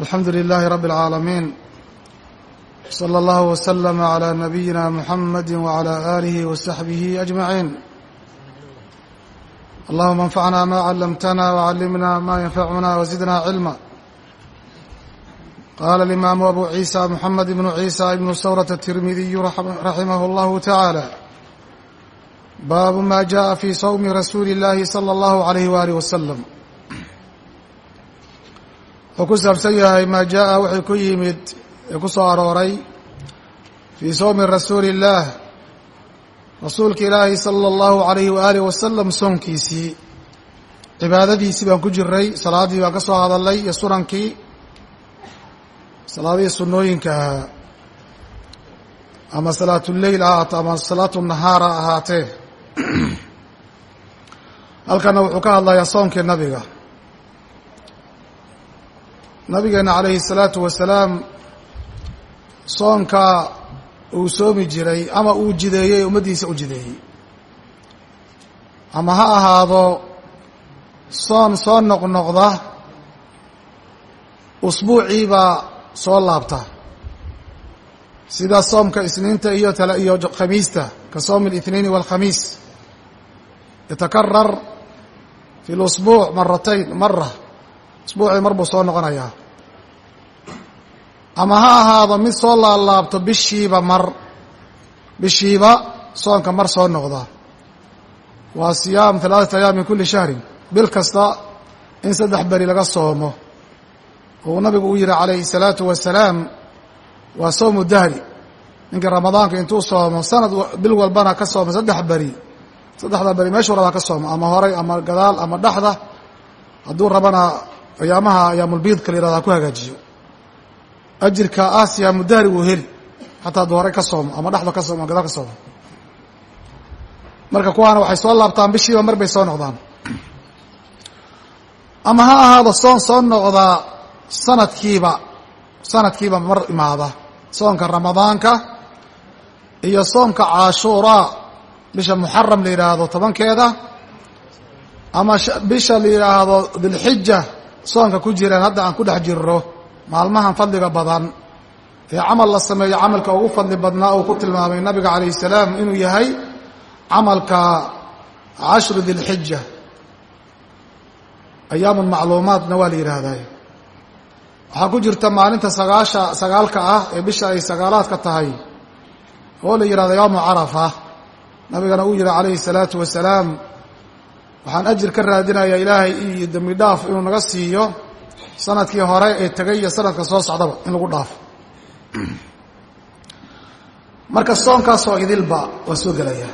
alxamdu لlh rb العaalamiin slى اllah وslm عlى nabiyina mxamadi وعlى آlih وsaxbih أجmaعiin allahuma اnfacna ma clamtna وعlimna ma ynfacuna وزidna cilma qala اlimaamu abu ciisa mxamed ibn ciisa ibn sawrة الtirmidiyu raximah اllah taعaalى baabu ma jaءa fi sawmi rasuuli اllahi slى اllah عalيh walih waslm wuxuu ku saabsan yahay maa jaaءa wixii ku yimid ee ku soo arooray fii sowmi rasuuli اllaah rasuulka ilaahi salى اllahu عalayhi waaalih wasalam soonkiisii cibaadadiisii baan ku jiray salaaddii baan ka soo hadalnay iyo sunankii salaadihii sunooyinka ahaa ama salaatuleyl ha ahaato ama salaatu nahaar ha ahaatee halkana wuxuu ka hadlayaa soonkii nabiga nabigeena calayhi الsalaatu wasalaam soonka uu soomi jiray ama uu jideeyey ummaddiisa u jideeyey ama ha ahaado soon soo noqnoqda usbuuciibaa soo laabta sida soomka isniinta iyo tale iyo khamiista ka soomi الاثniin والkhamiis yatakarar fi اlusbuuc maratayn mara usbuucii mar buu soo noqonayaa ama ha ahaado mid soo laalaabto bishiiba mar bishiiba soonka mar soo noqda waa siyaam halaaثata ayaam min kuli shahrin bil kasta in saddex beri laga soomo uu nabigu uu yihi calayhi الsalaatu wasalaam waa soomu dahri ninkii ramadaanka intuu soomo sanad bil walbana ka soomo saddex beri saddexda beri meeshuu rabaa ka soomo ama horay ama gadaal ama dhexda hadduu rabana ayaamaha ayaamulbiidka la yiraahdo ha ku hagaajiyo. Ajirka ah siyaamu dahri wuu heli. Xataa hadduu horay ka soomo ama dhexda ka soomo gadaal ka soomo. Marka kuwaana waxay soo laabtaan bishiiba mar bay soo noqdaan. Ama ha ahaado soon soo noqdaa sanadkiiba sanadkiiba mar imaada. Soonka ramadaanka iyo soomka caashuuraa bisha muxaram la yidhaahdo tobankeeda ama bisha la yidhaahdo dilxija soonka ku jiraan hadda aan ku dhex jirro maalmahan fadliga badan ee camal la sameeyo camalka ugu fadli badnaa uu ku tilmaamay nabiga calayh salaam inuu yahay camalka cashru dilxija ayaamun macluumaadna waa la yidhaahday. Waxaa ku jirta maalinta sagaasha sagaalka ah ee bisha ay sagaalaadka tahay oo la yidhahdo yowmu carafa. Nabigana uu yihi calayhi salaatu wasalaam waxaan ajir ka raadinayaa ilaahay iyo dembi dhaaf inuu naga siiyo sannadkii hore ee tegay iyo sanadka soo socdaba in lagu dhaafo. Marka soonkaasoo idilba waa soo gelaya.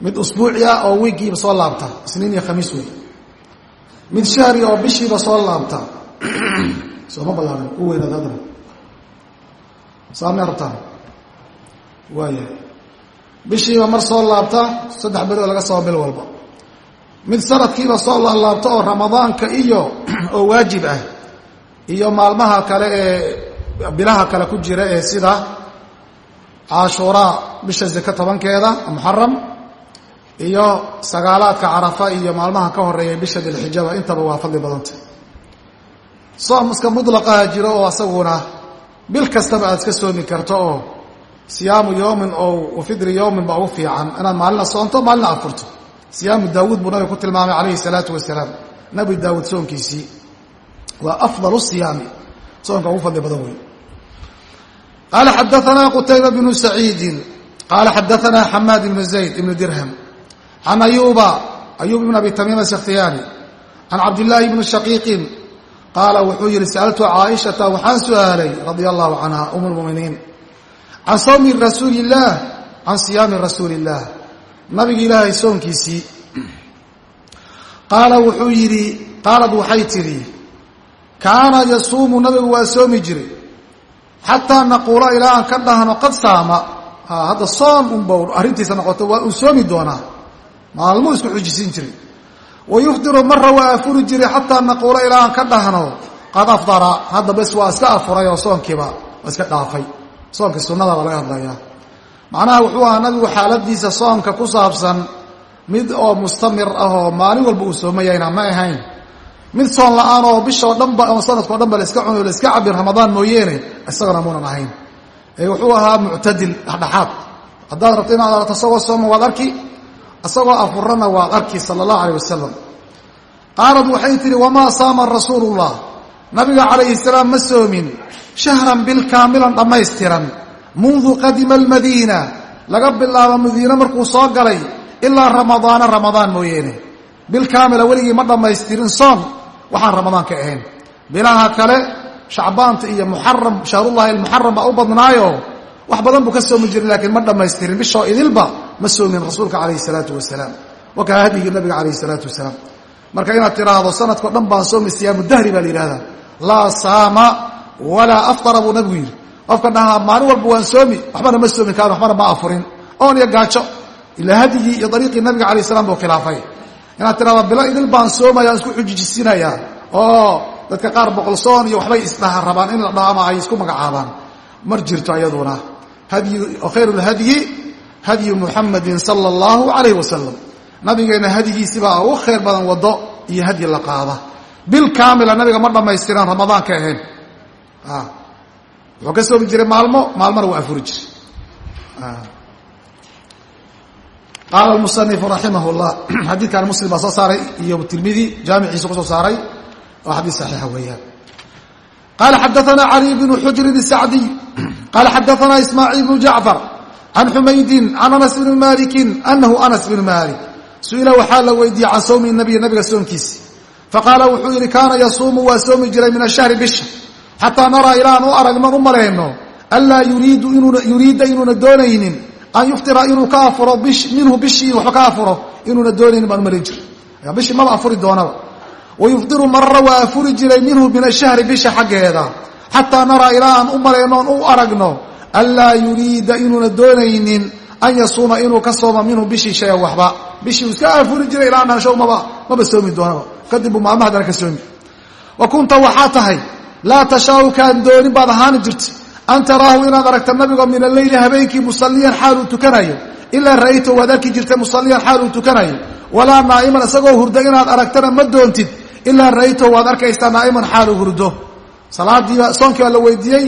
Mid usbuuci ah oo wiigiiba soo laabta isniin iyo khamiis wey mid shahri oo bishiiba soo laabta sooma ballaaran u weynaad haddana saamay rabtaan? Waayahay bishiiba mar soo laabta saddex beri oo laga soo bil walba mid sanadkiiba soo laalaabto oo ramadaanka iyo oo waajib ah iyo maalmaha kale ee bilaha kale ku jira ee sida cashuuraa bisha zake tobankeeda muxaram iyo sagaalaadka carafa iyo maalmaha ka horreeya bisha dilxijaba intaba waa fadli badanta soom iska mutlaqaha jiro oo asaguna bil kastaba aad iska soomi karto oo siyaamu yowmin oo wafidri yowmin baa ugu fiican. Inaad maalina soonto maalina afurto siyaamu daawuud buu nabiga ku tilmaamay calayhi salaatu wasalaam. Nabi daawuud soonkiisii waa afdalu siyaami soonka ugu fadli badan wey qaala xadaanaa qutayba bnu saciidin qaala xadaanaa xamaad ibnu zayd ibnu dirham can ayuba ayub ibn abi tamiima sakhtiyaani can cabdillaahi bni shaqiiqin qaala wuxuu yihi sa'altu caaishata waxaan su'aalay radia allahu canha um lmuminiin can sawmi rasuuli illaah can siyaami rasuuli illaah nabiga ilaahay soonkiisii qaala wuxuu yidhi qaalad waxay tidhi kaana yasuumu nabigu waa soomi jiray xataa naquula ilaa aan ka dhahno qad saama. Hadda soom unba arrintiisa noqoto waa uu soomi doonaa. Maalmuu isku xujisiin jiray wa yufdiru mara waa afuri jiray xataa naquula ilaa aan ka dhahno qad afdara. Hadda bes waa iska afuray oo soonkiiba waa iska dhaafay. Soonkii sunnada baa laga hadlayaa macnaha wuxuu ahaa nabigu xaaladiisa soomka ku saabsan mid oo mustamir ah oo maalin walba uu soomayayna ma ahayn. Mid soon la'aan oo bishoo dhanba ama sanadkao dhan ba laiska cuno laiska cabin ramadaan mooyeene isagana muunan ahayn. Wuxuu ahaa muctadil dhexdhexaad. Haddaad rabto inaad aragto isagoo sooma waad arki isagoo afurana waad arki sala allahu alayh wasalam qaalad waxay tihi wamaa saama rasuulullah? Nabiga calayhi salaam ma soomin shahran bil kaamilan dhammaystiran mundu qadima almadiina laga bilaabo madiine markuu soo galay ilaa ramadaana ramadaan mooyeene bil kaamila weligii ma dhammaystirin soon waxaan ramadaan ka ahayn bilaha kale shacbaanta iyo muxaram shahrullahi almuxaram baa u badnaayo wax badan buu ka soomi jiray laakiin ma dhammaystirin bishoo idilba ma soomin rasuulka calayhi salaatu wasalaam wakaa hadyigii nabiga calayhi salaatu wasalaam marka inaad tiraahdo sanadkao dhan baan soomi siyaamu dahri baa la yidhahdaa laa saama walaa aftara buu nabigu yidhi qofka dhahaa maalin walba waan soomi waxbana ma soomi kaan waxbana ma afurin. Oon iyo gaajo ilaa hadyigii iyo dariiqii nabiga calayh salaam buu khilaafay. Inaad tirahdo bilo idil baan soomaya isku xujijisinayaa. Oo dadka qaar boqol soon iyo waxbay isdhaha rabaan in la dhaho ama ay isku magacaabaan. Mar jirto ayaduna. Khayr lhadyi hadyu muxamadin sala allahu calayh wasalam nabigeenna hadyigiisibaa ugu khayr badan wado iyo hadyi la qaada. Bil kaamila nabiga ma dhammaystiran ramadaan ka ahayn wuxuu ka soomi jiray maalmo maalmana waa afuri jiray. Qaala musanifu raximah llah xadiidkan muslim baa soo saaray iyo tirmidi jaamiciisa ku soo saaray oo xadiis saxiixa weeyaan. Qala xadaana cali bnu xujrin sacdiy qala xadaana ismaaciil bnu jacfar can xumaydin can anas bni malikin anahu anas bnu malik su'ila waxaa la weydiiyey can sawmi nabiy nabiga soomkiisi. Faqaala wuxuu yidhi kaana yasuumu waa soomi jiray min ashahri bisha xataa naraa ilaan u aragnon u malayno anlaa yuriida inuuna doonaynin? An yuftira inuu ka afuro minhu bishii waxba ka afuro inuuna doonaynin baan u malayn jira bishii maba afuri doonaba. Wayufdiru marra waa afuri jiray minhu min ashahri bisha xaggeeda. Xataa naraa ilaa aan u malaynoon u aragno anlaa yuriida inuuna doonaynin an yasuuma inuu ka sooma minhu bishii shayan waxba. Bishii iska afuri jiray ilaa naanshow maba maba soomi doonaba. Kadib buu maalma haddana ka soomi. Wa kunta waxaa tahay laa tashaau kaan doonin baad ahaani jirta an taraahu inaad aragta nabigo min alleyli habeenkii musalliyan xaal uu tukanayo. Ilaa ra'ayta waad arki jirta musalliyan xaal tukanayo. Walaa naa'iman isagoo hurdo inaad aragtana ma doontid. Ilaa ra'ayta waad arkaysaa naa'iman xaal hurdo. Salaadiiba soonkii baa la weydiiyey.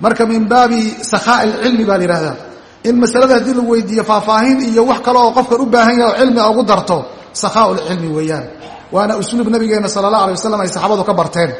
Marka min baabi sakhaa ilcilmi baa la yihahdaa in masalada haddii la weydiiyo faahfaahin iyo wax kale oo qofkan u baahan yahay oo cilmiga ugu darto sakhaau lcilmi weeyaan. Waana usluub nabigeena sala allah alay wasalam ay saxaabadu ka barteen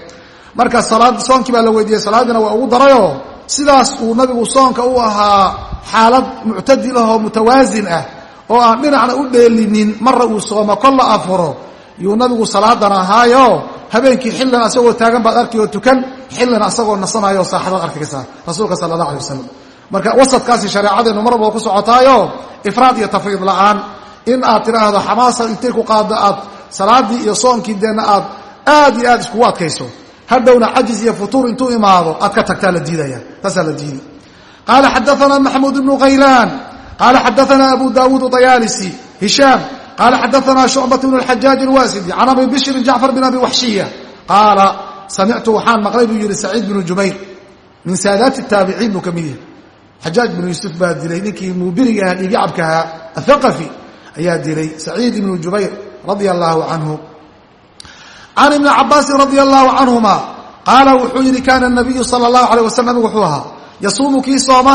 marka salaad soonkii baa la weydiiyey salaadiina waa ugu darayoo sidaas uu nabigu soonka u ahaa xaalad muctadil ah oo mutawaasin ah oo aan dhinacna u dheelinin marra uu soomo kolla afuro yuu nabigu salaadan ahaayo habeenkii xillan asagoo taagan baad arki oo tukan xillan asagoo nasanayo saaxadaad arkaysaa rasuulka sala allah alay wasalam marka wasadkaasi shareecadeennu mar ku socotaayo ifraad iyo tafriid la'aan. In aad tidhaahdo xamaasa intay ku qaaddo aad salaadii iyo soonkii deenna aad aad iyo aad iskugu adkayso hadhowna cajiz iyo futuur intuu imaado aad ka tagtaa la diidaya. Taasaa la diidi. Qaala xadaana maxamuud ibnu khaylaan qaala xadaana abu daawuud dayaalisi hishaam qaala xadaana shucbat bn اxajaaj اlwasidi can abi bishrin jacfar bin abi waxshiya qaala samictu waxaan maqlay buu yihi saciid binu jubayr. Min saadaati taabiciin buu ka mid yahay. Xajaaj binu yuusuf baa dilay ninkii muubiriga aha dhiigicabkahaa athaqafi ayaa dilay. Saciid ibnu jubayr radia allaahu canhu can ibni cabaasin radia allaahu canhuma qaala wuxuu yidhi kaana nabiyu sala allahu alayh wasalam wuxuu ahaa yasuumu kii sooma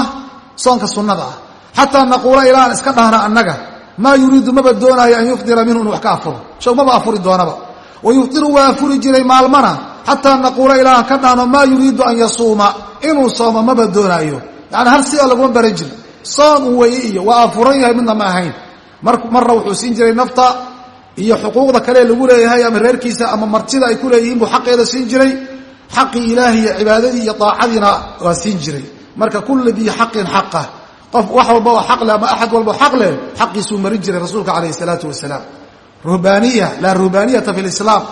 soonka sunnada ah xataa naquula ilaan iska dhahna annaga maa yuriidu maba doonaayo an yufdira minhu inu wax ka afuro show maba afuri doonaba wa yufdiru waa afuri jiray maalmana xataa naquula ilaan ka dhahno maa yuriidu an yasuuma inuu soomo maba doonaayo yani hal si oo laguma baran jiri soon uu weeye iyo waa afuran yahay midna ma ahayn marra wuxuu siin jiray nafta iyo xuquuqda kale lagu leeyahay ama reerkiisa ama martida ay ku leeyihiin buu xaqeeda siin jiray. Xaqii ilaahi iyo cibaadadii iyo daacadiina waa siin jiray. Marka kulli dii xaqin xaqah qof wax walba oo xaq leh ama axad walba xaq leh xaqiisuu marin jiray rasuulka calayhi salaatu wasalaam ruhbaaniya laa ruhbaaniyata fi lislaam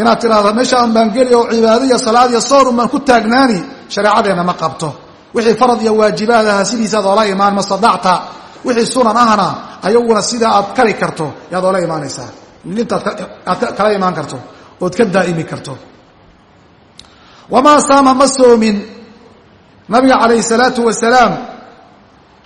inaad tidhahdo meeshaan baan geli oo cibaado iyo salaad iyo soor un baan ku taagnaani shareecadeenna ma qabto. Wixii farad iyo waajibaad aha sidiisaad oola imaan mastadacta wixii sunan ahna ayaguna sidaa aad kari karto yaad oola imaanaysaa. Intaad kala imaan karto ood ka daa'imi karto. Wamaa saama ma soomin. Nabiga calayhi salaatu wasalaam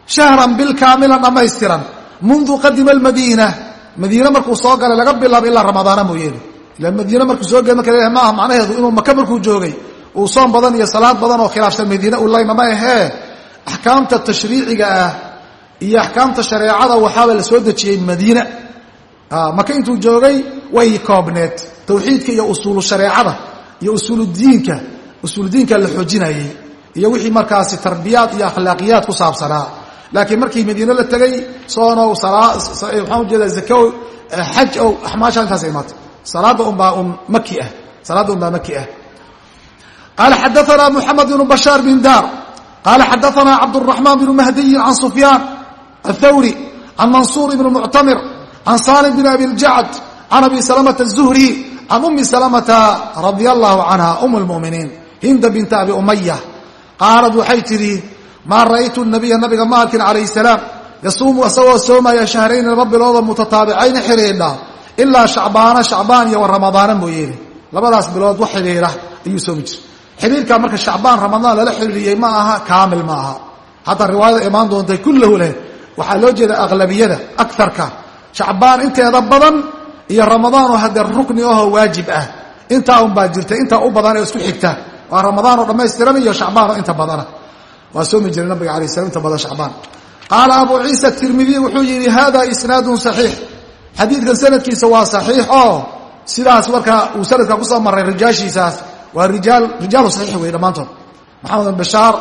shahran bil kaamilan dhammaystiran mundu qadima almadiina. Madiine markuu soo galay laga bilaabo ilaa ramadaana mooyeene ila madiine markuu soo gee marka maaha macnaheedu inuu maka markuu joogay uu soom badan iyo salaad badan oo khilaafsan madiine u layna ma ahee? Axkaamta tashriiciga ah iyo axkaamta shareecada waxaaba la dejiyey madiine maka intuu joogay way koobneed tawxiidka iyo usuulu shareecada iyo usuuludiinka usuuludiinka la xoojinayey iyo wixii markaasi tarbiyaad iyo akhlaaqiyaad ku saabsanaa. Laakiin markii madiine la tegey soonow maxaan ujeeda zakow xaj ow axmaasha intaas imaatay salaada unbaa un maki ah salaadda unbaa maki ah. Qaala xadaana muxamed bnu bashaar bin daar qaala xadaana cabdالraxmaan bnu mahdiyin can sufyaan athawri can mansuur ibni muctamir can saalim bin abi ljacd can abi salamata azuhri can ummi salamata radia allahu canha um lmuminiin hinda binta abi umaya qaalad waxay tidhi maa ra'aytu nabiya nabiga ma arkin calayhi salaam yasuumu isagoo soomaya shahrayni laba biloodo mutataabicayn xidhiidha ilaa shacbaana shacbaan iyo wa ramadaana mooyeene labadaas bilood wax xidhiidha ayuu soomi jira xidhiirkaa marka shacbaan ramadaan lala xidhiiriyey ma aha kaamil ma aha hadda riwaayada imaan doontay kullahu leh waxaa loo jeeda aqlabiyada akarka shacbaan inteeda badan iyo ramadaanoo haddee rukni ahoo waajib ah. Intaa unbaa jirta intaa u badan ee isku xigta. Waa ramadaanoo dhammaystiran iyo shacbaanoo inta badana. Waa soomi jiray nabiga alay slam inta badan shacbaan. Qaala abu ciisa tirmidiy wuxuu yidhi hada isnaadun saxiix. Xadiidkan sanadkiisa waa saxiix oo sidaas markaa uu sanadka ku soo maray rijaashiisaas waa rijaal rijaalu saxiix wey dhammaantood. Maxamed bashaar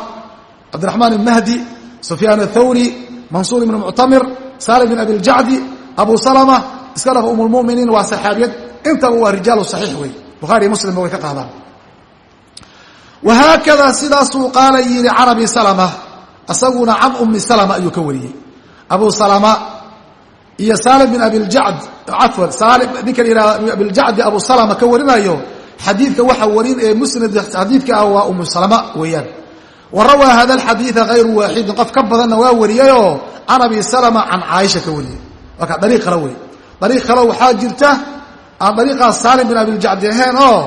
cabdiraxmaan mahdi sufyaan athawri mansuur ibn muctamir salim bin abi ljacdi abu salama iska dhafa umulmuminiin waa saxaabiyad. Intaba waa rijaalu saxiix wey bukhaari muslimba way ka qaadaan. Wahaakada sidaasuu qaala yidhi can abi salama isaguna can ummi salama ayuu ka wariyey. Abu salama iyo salim bin abiljacd cafwan salim ninka la yihahda abiljacdi abu salama ka warinayo xadiidka waxa warin ee musnad xadiidka ah waa umu salama weeyaan wa rawaa hada alxadiida hayru waaxidin qof ka badanna waa wariyayoo can abi salama can caaisha ka wariyey marka dariiq kale wey dariiq kale waxaa jirta aan dariiqaas salim bin abiljacdi ahayn oo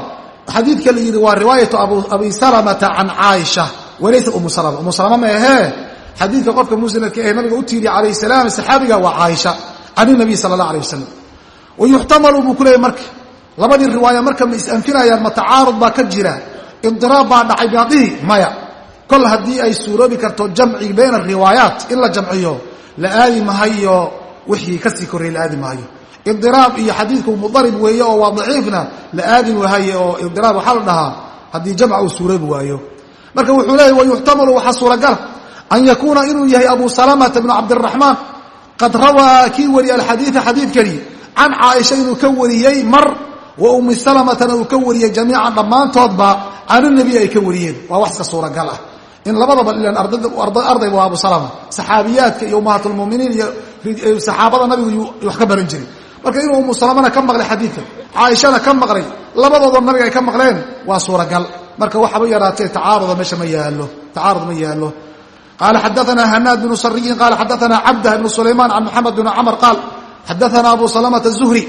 xadiidka la yidhi waa riwaayatu abi salamata can caaisha walaysa umu salama umu salama ma ahee xadiidka qofka musnadka ee nabiga u tiiriya calayh salaam saxaabiga waa caaisha can inabiy sala allah alay wasalam wa yuxtamalu buu ku leeyay marka labadii riwaaya marka ma is-anfinayaan ma tacaarud baa ka jira idiraab baa dhacay baadihi maya kol haddii ay suuroobi karto jamci bayna riwaayaat in la jamciyo la aadi mahayo wixii ka sii korreey la aadi mahayo. Idiraab iyo xadiidku mudarib weeye oo waa daciifna la aadi wahaye oo idiraab waxaa la dhahaa haddii jamca uu suuroobi waayo. Marka wuxuu leeyay wayuxtamalu waxaa suuragala an yakuuna inuu yahay abu salamata bnu cabdiraxmaan qad rawaa kii wariye alxadiida xadiidkani can caaisha inuu ka wariyey mar wa ummi salamatana uu ka wariyey jamiican dhammaantoodba canunebi ay ka wariyeen. Waa wax iska suuragal ah in labadaba arday waa abu salama saxaabiyaadka iyo ummahaatulmuminiin iyo saxaabada nabigu wax ka baran jiray. Marka inuu umu salamana ka maqlay xadiidka caaishana ka maqlay labadooda nabiga ay ka maqleen waa suuragal. Marka waxaba yaraatee tacaarud meesha ma yaalo tacaarud ma yaalo qaala xadaana hanaad bnu sariyin qaala xadaana cabdah bnu sulaymaan can moxamed bn camr qaal xadaana abu salamata zuhri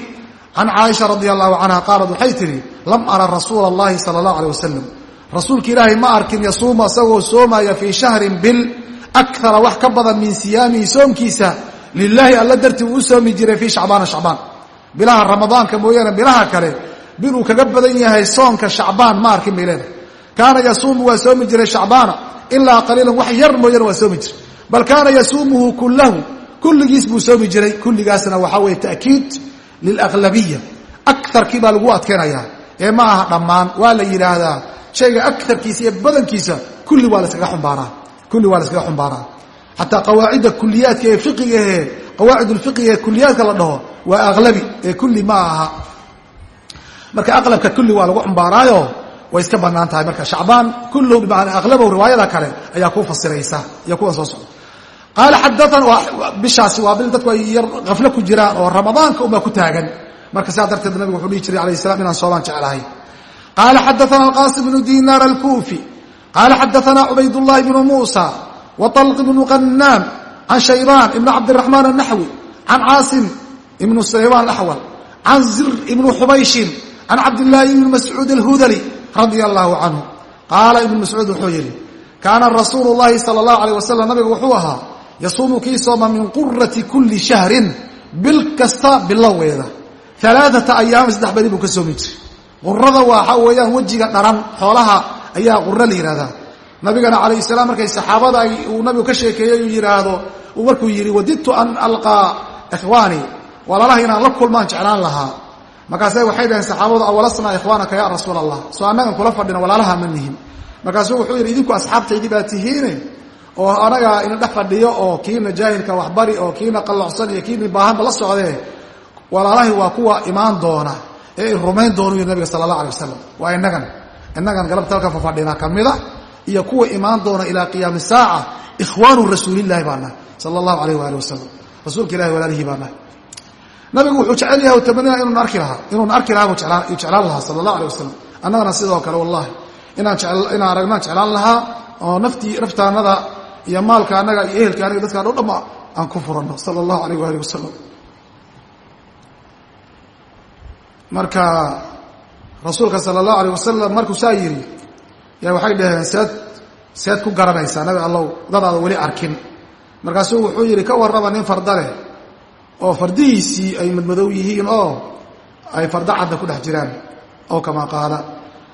can caaisha radi allahu canha qaalad waxay tidhi lam ara rasuula allahi sala allahu aleh wasalam rasuulka ilaahay ma arkin yasuumu asagoo soomaya fii shahrin bil akara wax ka badan min siyaamihi soomkiisa. Lilaahi alla dartii uu u soomi jiray fii shacbaana shacbaan. Bilaha ramadaanka mooyaane bilaha kale bil kaga badan yahay soonka shacbaan ma arkin bay leedahay. Kaana yasuumu waa soomi jiray shacbaana. Ilaa qaliilan wax yar mooyaane waa soomi jiray. Bal kaana yasuumuhu kullahu kulligiis buu soomi jiray. Kulligaasna waxaa weeye ta'kiid lilaglabiya akarkii baa lagu adkeynayaa ee ma aha dhammaan waa la yidhaahdaa shayga akarkiisa iyo badankiisa kulli waa laskaga xumbaaraa. Kulli waa laskaga xumbaaraa. Xataa qawaacidda kuliyaadka ee fiqiga ee qawaacid ulfiqiga ee kuliyaadka la dhaho waa aglabi ee kulli ma aha. Marka aqlabka kulli waa lagu xumbaaraayo way iska bannaan tahay. Marka shacbaan kulluhu bimacanaa aqlabow riwaayada kale ayaa kuu fasiraysa iyo kuwan soo socda. Qaala xadaana bishaasi waa bil dadku ay yar haflo ku jiraan oo ramadaanka unbaa ku taagan. Marka sidaa darteed nabigu wuxuu dhihi jiray alayh salam inaan soomaan jeclahay qaala xadaana alqaasim bnu dinaar alkuufi qaala xadaana cubaydاllahi bnu muusa waطalq bnu qanaam can shaybaan ibn cabdiraxmaan anaxwi can caasim ibnu sulaymaan axwal can zir ibnu xubayshin can cabdillaahi ibni mascuud alhudali radia allahu canhu qaala ibnu mascuud wuxuu yidhi kaana rasuulu llahi sala allahu alayh wasalam nabigu wuxuu ahaa yasuumu kii sooma min qurati kuli shahrin bil kasta biloweeda alaaata ayaama saddex beri buu ka soomi jiri qurada waxa weeyaan wejiga dharan xoolaha ayaa qura la yidhahdaa nabigana calayh salaam markay saxaabada uu nabigu ka sheekeeyey uu yidhaahdo uu markuu yidhi wadidtu an alqaa ikhwaanii walaalaha inaan la kulmaan jeclaan lahaa. Markaase waxay dhaheen saxaabadu awalasnaa ikhwaanaka ya rasuul allah soo annagan kula fadhina walaalaha ma nihin markaasuu wuxuu yidhi idinku asxaabtaydii baa tihiine? Oo anaga ina dhex fadhiyo oo kiina jaahilka waxbari oo kiina qallocsan iyo kiina baahanba la socdee? Walaalahay waa kuwa imaan doona ee rumayn doonu nabiga sala allah alay waa inagan inagan galabta halka fafadhina ka iyo kuwa imaan doona ilaa qiyaami saaca ikhwaanu rasuulillahi baa sala allahu alayh waali wasalam rasuulka ilahi walaalihii baa nabigu wuxuu jecel yahay tamanina inuuna arki lahaa inuuna arki lahaa buu jeclaan lahaa sala allah alay wasalam annagana sidoo kale wallahi inaan inaan aragnaan jeclaan lahaa oo naftii naftaanada iyo maalka annaga iyo ehelka anaga dadkaan o dhamma aan ku furanno sala allahu alayh waali wasalam marka rasuulka sala allahu alayh wasalam markuu saa yidhi yaa waxay dhaheen seed seed ku garanaysaa nabi allow dadaada weli arkin. Markaasuu wuxuu yidhi ka warraba nin farda leh oo fardihiisii ay madmadow yihiin oo ay farda cadda ku dhex jiraan oo kamaa qaala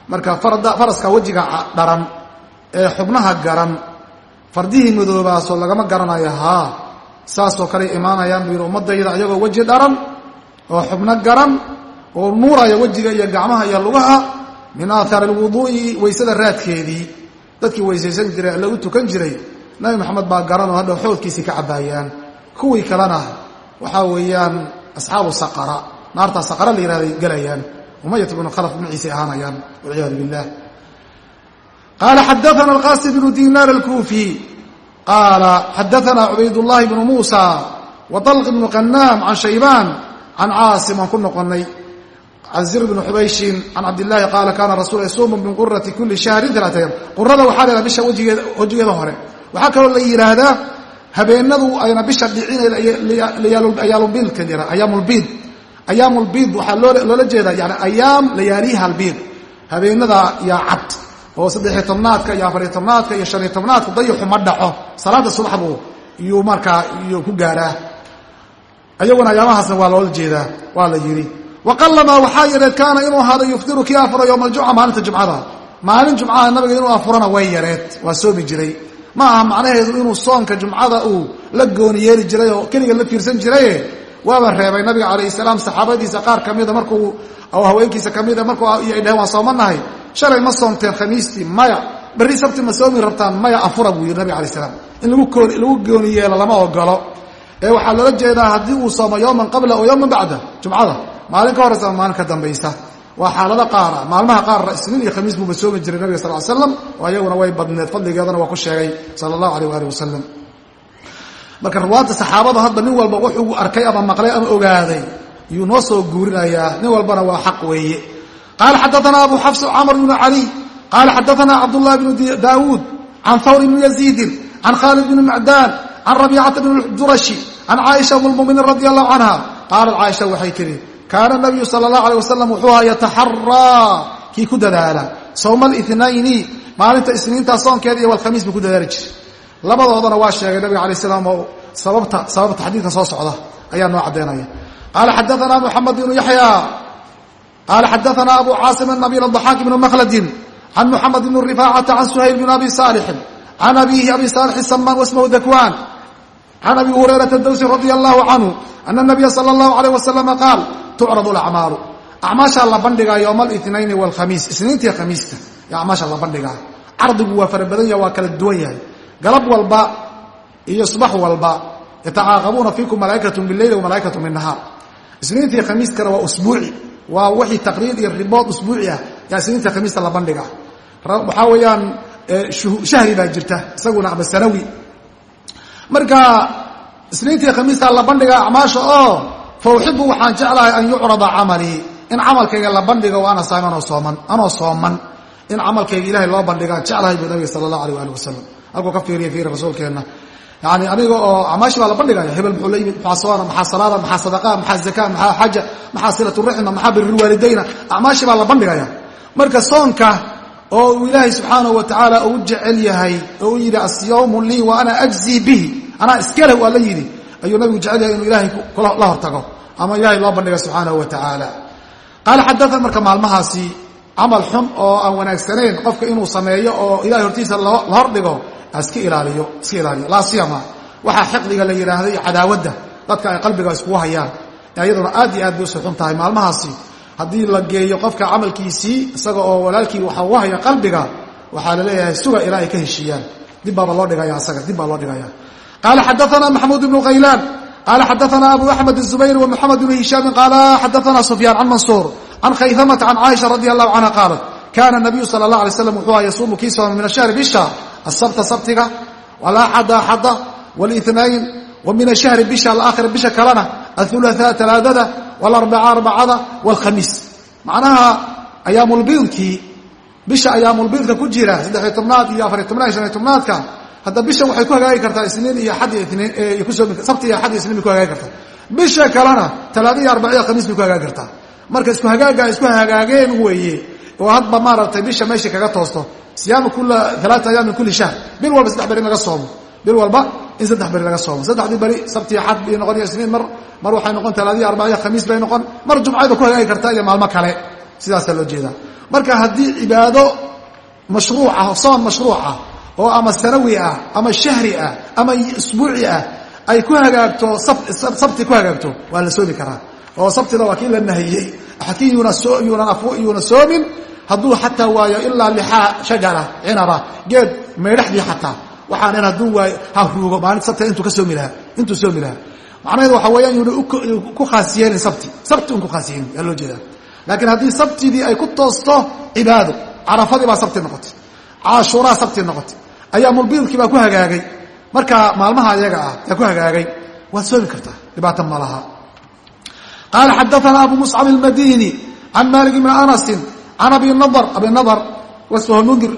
marka faraska wejiga dharan ee xubnaha garan fardihii madoobaasoo lagama garanayo haa saasoo kale imaanayaan buu yidhi ummadayda ayagoo weji dharan oo xubno garan oo nuuraya wejiga iyo gacmaha iyo lugaha min aathaari alwuduu'i waysada raadkeedii. Dadkii weysaysan jiray alla u tukan jiray nabi maxamed baa garanoo hadhow xoodkiisii ka cabbaayaan. Kuwii kalena waxaa weeyaan asxaabu saqara naartaa saqara la yihahday gelayaan umayat bnu khalaf dhinaciisay ahaanayaan walciyaadu billah qaala xadaana alqasim bnu dinaar alkuufi qaala xadaana cubaydullahi bnu muusa wa dalq bnu qanaam can shaybaan can caasim aan ku noqonay can zir bni xubayshin can cabdillaahi qaala kaana rasul yasuumu min qurati kuli shahrin alaata yam qurada waxaa la bisha wajigeeda hore waxaa kaloo la yidhaahdaa habeenadu ayna bisha dhicin ayaalulbiidka jira ayaamulbiid ayaamulbiid waxaa loola jeedaa yani ayaam layaaliha albiid habeenada yaa cad oo saddexiyo tobnaadka iyo afariyo tobnaadka iyo shaniyo tobnaadka dayaxu ma dhaco salaada subax buu iyuu markaa iyuu ku gaaraa ayaguna ayaamahaasna waa loola jeedaa waa la waqalamaa waxaa yareed kaana inuu ahaado yufdiru kii afuro yowma aljumca maalinta jumcada maalin jumcaha nabiga inuu afurana way yareed waa soomi jiray ma aha macnaheedu inuu soonka jumcada uu la gooni yeeli jiray oo keliga la fiirsan jiraye waaba reebay nabiga calayh salaam saxaabadiisa qaar ka mida markuu haweenkiisa ka mida markuu ay dhaheen waan soomanahay shalay ma soomteen khamiistii maya berri sabti ma soomi rabtaan maya afura buu yidhi nabiga alay salaam in lagu gooni yeelo lama ogolo ee waxaa loola jeedaa haddii uu soomo yowman qabla oo yowman bacda jumcada maalin ka horeysa maalin ka dambaysa. Waa xaalado qaara maalmaha qaarna isniin iyo khamiis buuba soomi jiray nabiga sal slam oo ayaguna way badneed. Fadligeedana waa ku sheegay sala allahu alayh waali wasalam marka ruwaadda saxaabada hadba nin walba wuxuu arkay ama maqlay ama ogaaday. Yuu noo soo guurinayaa. Nin walbana waa xaq weeye. Qaala xadaana abu xafs camr bnu caliy qaala xadaana cabdullahi bnu daawuud. Can thawr bni yaziidin can khaalid bni macdaan. Can rabiicata bni jurashi can caaisha um lmuminiin radi allahu canha qaalat caaisha waxay tihi kaana nabiyu sala allahu alay wasalam wuxuu ahaa yataxaraa kii ku dadaala. Sawmaalithnayni maalinta isniinta soonkeeda iyo walkhamiis buu ku dadaali jiray. Labadoodana waa sheegay nabiga alay slam oo sababta sababta xadiidka soo socda ayaa noo caddaynaya qaala xadaana muxamed bnu yaxya qaala xadaana abu caasim nabil ضaxaak bnu makladin can muxamed bn rifaacata can suhayl bn abi saalixin can abihi abi saalix samaan wasmahu dakwan can abi hurayrata dawsi radia allahu canhu ana nabiya sala allahu alayh wasalama qaal tucradu alacmaalu acmaashaa la bandhigaa yowmaalithnayni walkhamiis isniintii khamiista yo acmaasha la bandhigaa cardigu waa fara badan yaha waa kala duwan yahay galab walba iyo subax walba yatacaaqabuuna fiikum malaaikatun bileyli wamalaa'ikatu binnahaar isniintii khamiiskana waa usbuuci waa wixii taqriir iyo ribood usbuuci ah yaa isniintii khamiista la bandhigaa waxaa weeyaan shahri baa jirta isaguna ama sanawi marka isniintii khamiistaa la bandhigaa acmaasha oo fa uxibu waxaan jeclahay an yucrada camalii in camalkayga la bandhigo ana saaiman anoo sooman. In camalkayga ilahay loo bandhigaan jeclahay buu nabiga sala allah alيh ali wasalam halkuu ka fiiriya fiiri rasuulkeenna. Yani aniga oo acmaashi baa la bandhigaya hebel muxuu la maxaa soona maxaa salaada maxaa sadaqaa maxaa zakaa maxaa xaja maxaa silaturaxima maxaa birilwaalidayna acmaashi baa la bandhigaya marka soonka oo uu ilaahay subxaanahu wa uu jecel yahay oo uu yidhi asyawmu lii wa ana ajzii bihi. Anaa iskaleh waa la yidhi ayuu nabigu jecel yahay inuu ilaahay la hortago ama ilaahay loo bandhiga subxaanahu wa tacaala. Qaala xadaa marka maalmahaasi camal xun oo aan wanaagsanayn qofka inuu sameeyo oo ilahay hortiisa la hordhigo iska ilaaliyo iska ilaaliyo. Laa siyama. Waxaa xiqdiga la yidhaahdo iyo cadaawadda dadka ay qalbiga iskugu hayaan. Iyaduna aad iyo aad bay usu xun tahay maalmahaasi. Haddii la geeyo qofka camalkiisii isaga oo walaalkii waxa ugu haya qalbiga waxaa la leeyahay suga ilaa ay ka heshiiyaan. Loo dhigaya qaala xadaana maxamuud ibnu khaylaan qaala xadaana abu axmed الzubayr ومxamed bn hishaami qaala xadaana sufyaan can mansuur can khayhamata can caaisha radi allahu canha qaalat kana nabiyu sala اlah alay slam wuxuu yasuumu kii sooma min ashahri bisha asabta sabtiga walaxada axada wاlinayn wa min ashahri bisha alaakhira bisha kalena athulaثaa talaadada wاlarbaca arbacada wاlkhamiis macnaha ayaamulbiidkii bisha ayaamulbiidka ku jira saddexiy tobnaad iyo afariy tobnaad iyo shaniy tobnaadka hadda bishan waxay ku hagaagi kartaa isniin iyo xad iyo kusabti iyo xad iyo isniin bay ku hagaagi kartaa. Bisha kalena talaada iyo khamiis bay ku hagaagi kartaa. Marka isku hagaaga isku hagaageen weeye. Oo hadba maaragtay bisha meesha kaga toosto. Siyaama kula alaata ayaam kulli shahr. Bil walba saddex beri in soomo bil walba in saddex beri laga soomo saddexdii beri sabti iyo xad bay noqon iyo isniin mar mar waxay noqon talaadiyo arbaciya khamiis bay noqon. Mar jumcayba ku hagaagi kartaa iyo maalmo kale. Sidaasaa loo jeedaa. Marka haddii cibaado mashruucah soon mashruucah oo ama sanawi ah ama shahri ah ama isbuuci ah ay ku hagaagto sabti ku hagaagto waa la soomi karaa. Oo sabtida waa kii la nahiyey. Yuuna soomin hadduu xataa waayo ilaa lixaa shajara cinaba geed maydhaxdii xataa. Waxaan in hadduu waayo ha ruugo maalinta sabtiga intuu ka soomi lahaa intuu soomi lahaa macnaheedu waxa weeyaan yuuna ku khaas yeelin sabti. Sabti un ku yaa loo jeedaa. Laakiin haddii sabtidii ay ku toosto cibaado carafadii baa sabti noqotay caashuuraa sabti noqotay. Ayaamulbiidkii baa ku hagaagay. Marka maalmaha iyaga ah yaa ku hagaagay. Waad soomi kartaa dhibaata ma laha. Qaala xadaana abu muscab almadini can malik ibni anasin can abi nadr abi nadr wasfahu mundir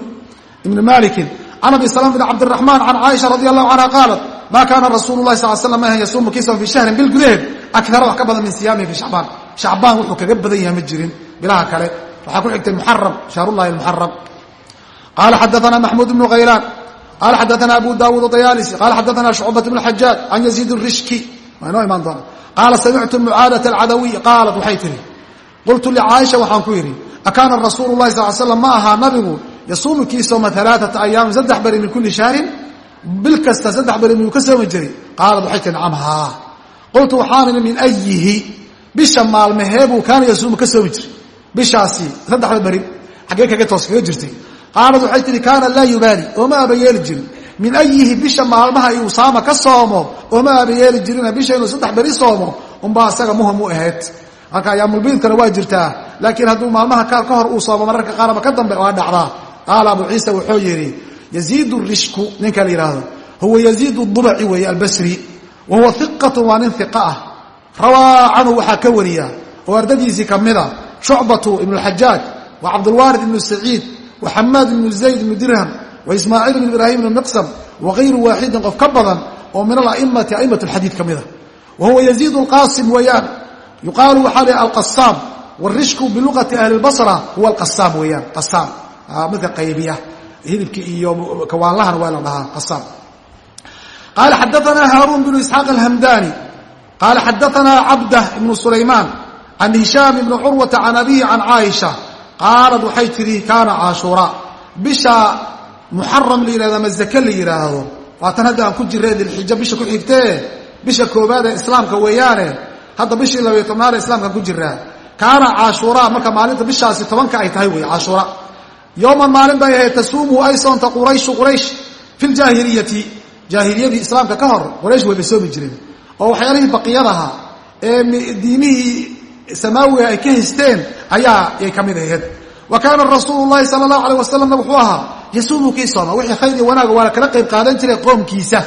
ibni malikin can abi salam bn cabdiraxman can caaisha radi allahu canha qaalat ma kaana rasuulu lahi sal slam mahan yasuumu kiisan fi shahrin bil gudaheed akara wax ka badan min siyaamihi fi shacbaan. Shacbaan wuxuu kaga badan yahay ma jirin bilaha kale. Waxaa ku xigtay muxaram shahrullahi almuxaram qala xadaana maxmuud ibnu khaylaan qala xadaana abu dawuud dayaalisi qala xadaana shucbat bn xajaaj can yaziid rishki waa inoo imaan doona qaala samictu mucaadat alcadawiy qaalat waxay tihi qultu licaaisha waxaan ku yidhi akaana rasuulu lahi sal slam ma ahaa nabigu yasuumu kii sooma alaaata ayaamin saddex beri min kulli shahrin bil kasta saddex beri miyuu ka soomi jiray qaalat waxay tihi nacam haa qultu waxaan min ayihi bisha maalmaheebuu kaana yasuumu ka soomi jiray bishaasi saddexda beri xaggee kaga toos kaga jirtay qaalad waxay tihi kaana laa yubaali ooma abayeeli jirin. Min ayihi bisha maalmaha uu saama ka soomo ooma abayeeli jirina bisha inuu saddex beri soomo. Unbaa isaga muhiim u ahayd. Marka ayaamulbiidkana waa jirtaa laakiin hadduu maalmaha ka hor uu soomo mararka qaar ama ka dambe waa dhacdaa. Qaala abu ciisa wuxuu yidhi yaziidu rishku ninka la yidhaahdo huwa yaziid dubaci weeye albasri wa huwa waa nin iqa ah. Rawaa canhu waxaa ka wariya oo ardadiisii ka mida shucbatu ibnu wa cabdulwaarid ibnu saciid wa xamaad ibnu zayd ibnu dirham wa ismaaciil ibnu ibraahim ibnu miqsam wa kayru waaxidin qof ka badan oo min alaimati aimat alxadiid ka mida wa huwa yaziid alqaasim weeyaan. Yuqaalu waxaa lihi alqasaam wrishku biluqati ahli lbasra huwa alqasaam weeyaan. Qasaam midka qaybiya hilibka iyo kawaanlahana waa la dhahaa qasaam qaala xadaana haaruun bnu isxaaq alhamdani qaala xadaana cabdah ibnu sulaymaan can hishaam ibni curwata can abihi can caaisha qaalad waxay tidhi kaana caashuura. Bisha muxaram la yihahdo ama zake la yidhaahdo. Waatan hadda aan ku jirre dilxijo bisha ku xigtee bisha koobaad ee islaamka weeyaane hadda bishii labayo tobnaad ee islaamkaan ku jiraa kaana caashuura marka maalinta bishaasi tobanka ay tahay wey caashuura. Yowman maalin bay ahayd tasuumu ay soonta qurayshu quraysh fi ljaahiliyati jaahiliyadii islaamka ka hor quraysh wayba soomi jireen. Oo waxyaalihii baqiyadaha ee diimihii samaawiga ay ka haysteen ayaa ay ka mid ahayd. Wa kaana rasuulu llahi sala allahu aleyh wasalamna wuxuu ahaa yasuumu kii sooma wixii khayr iyo wanaaga waa la kala qayb qaadan jiray qoomkiisa.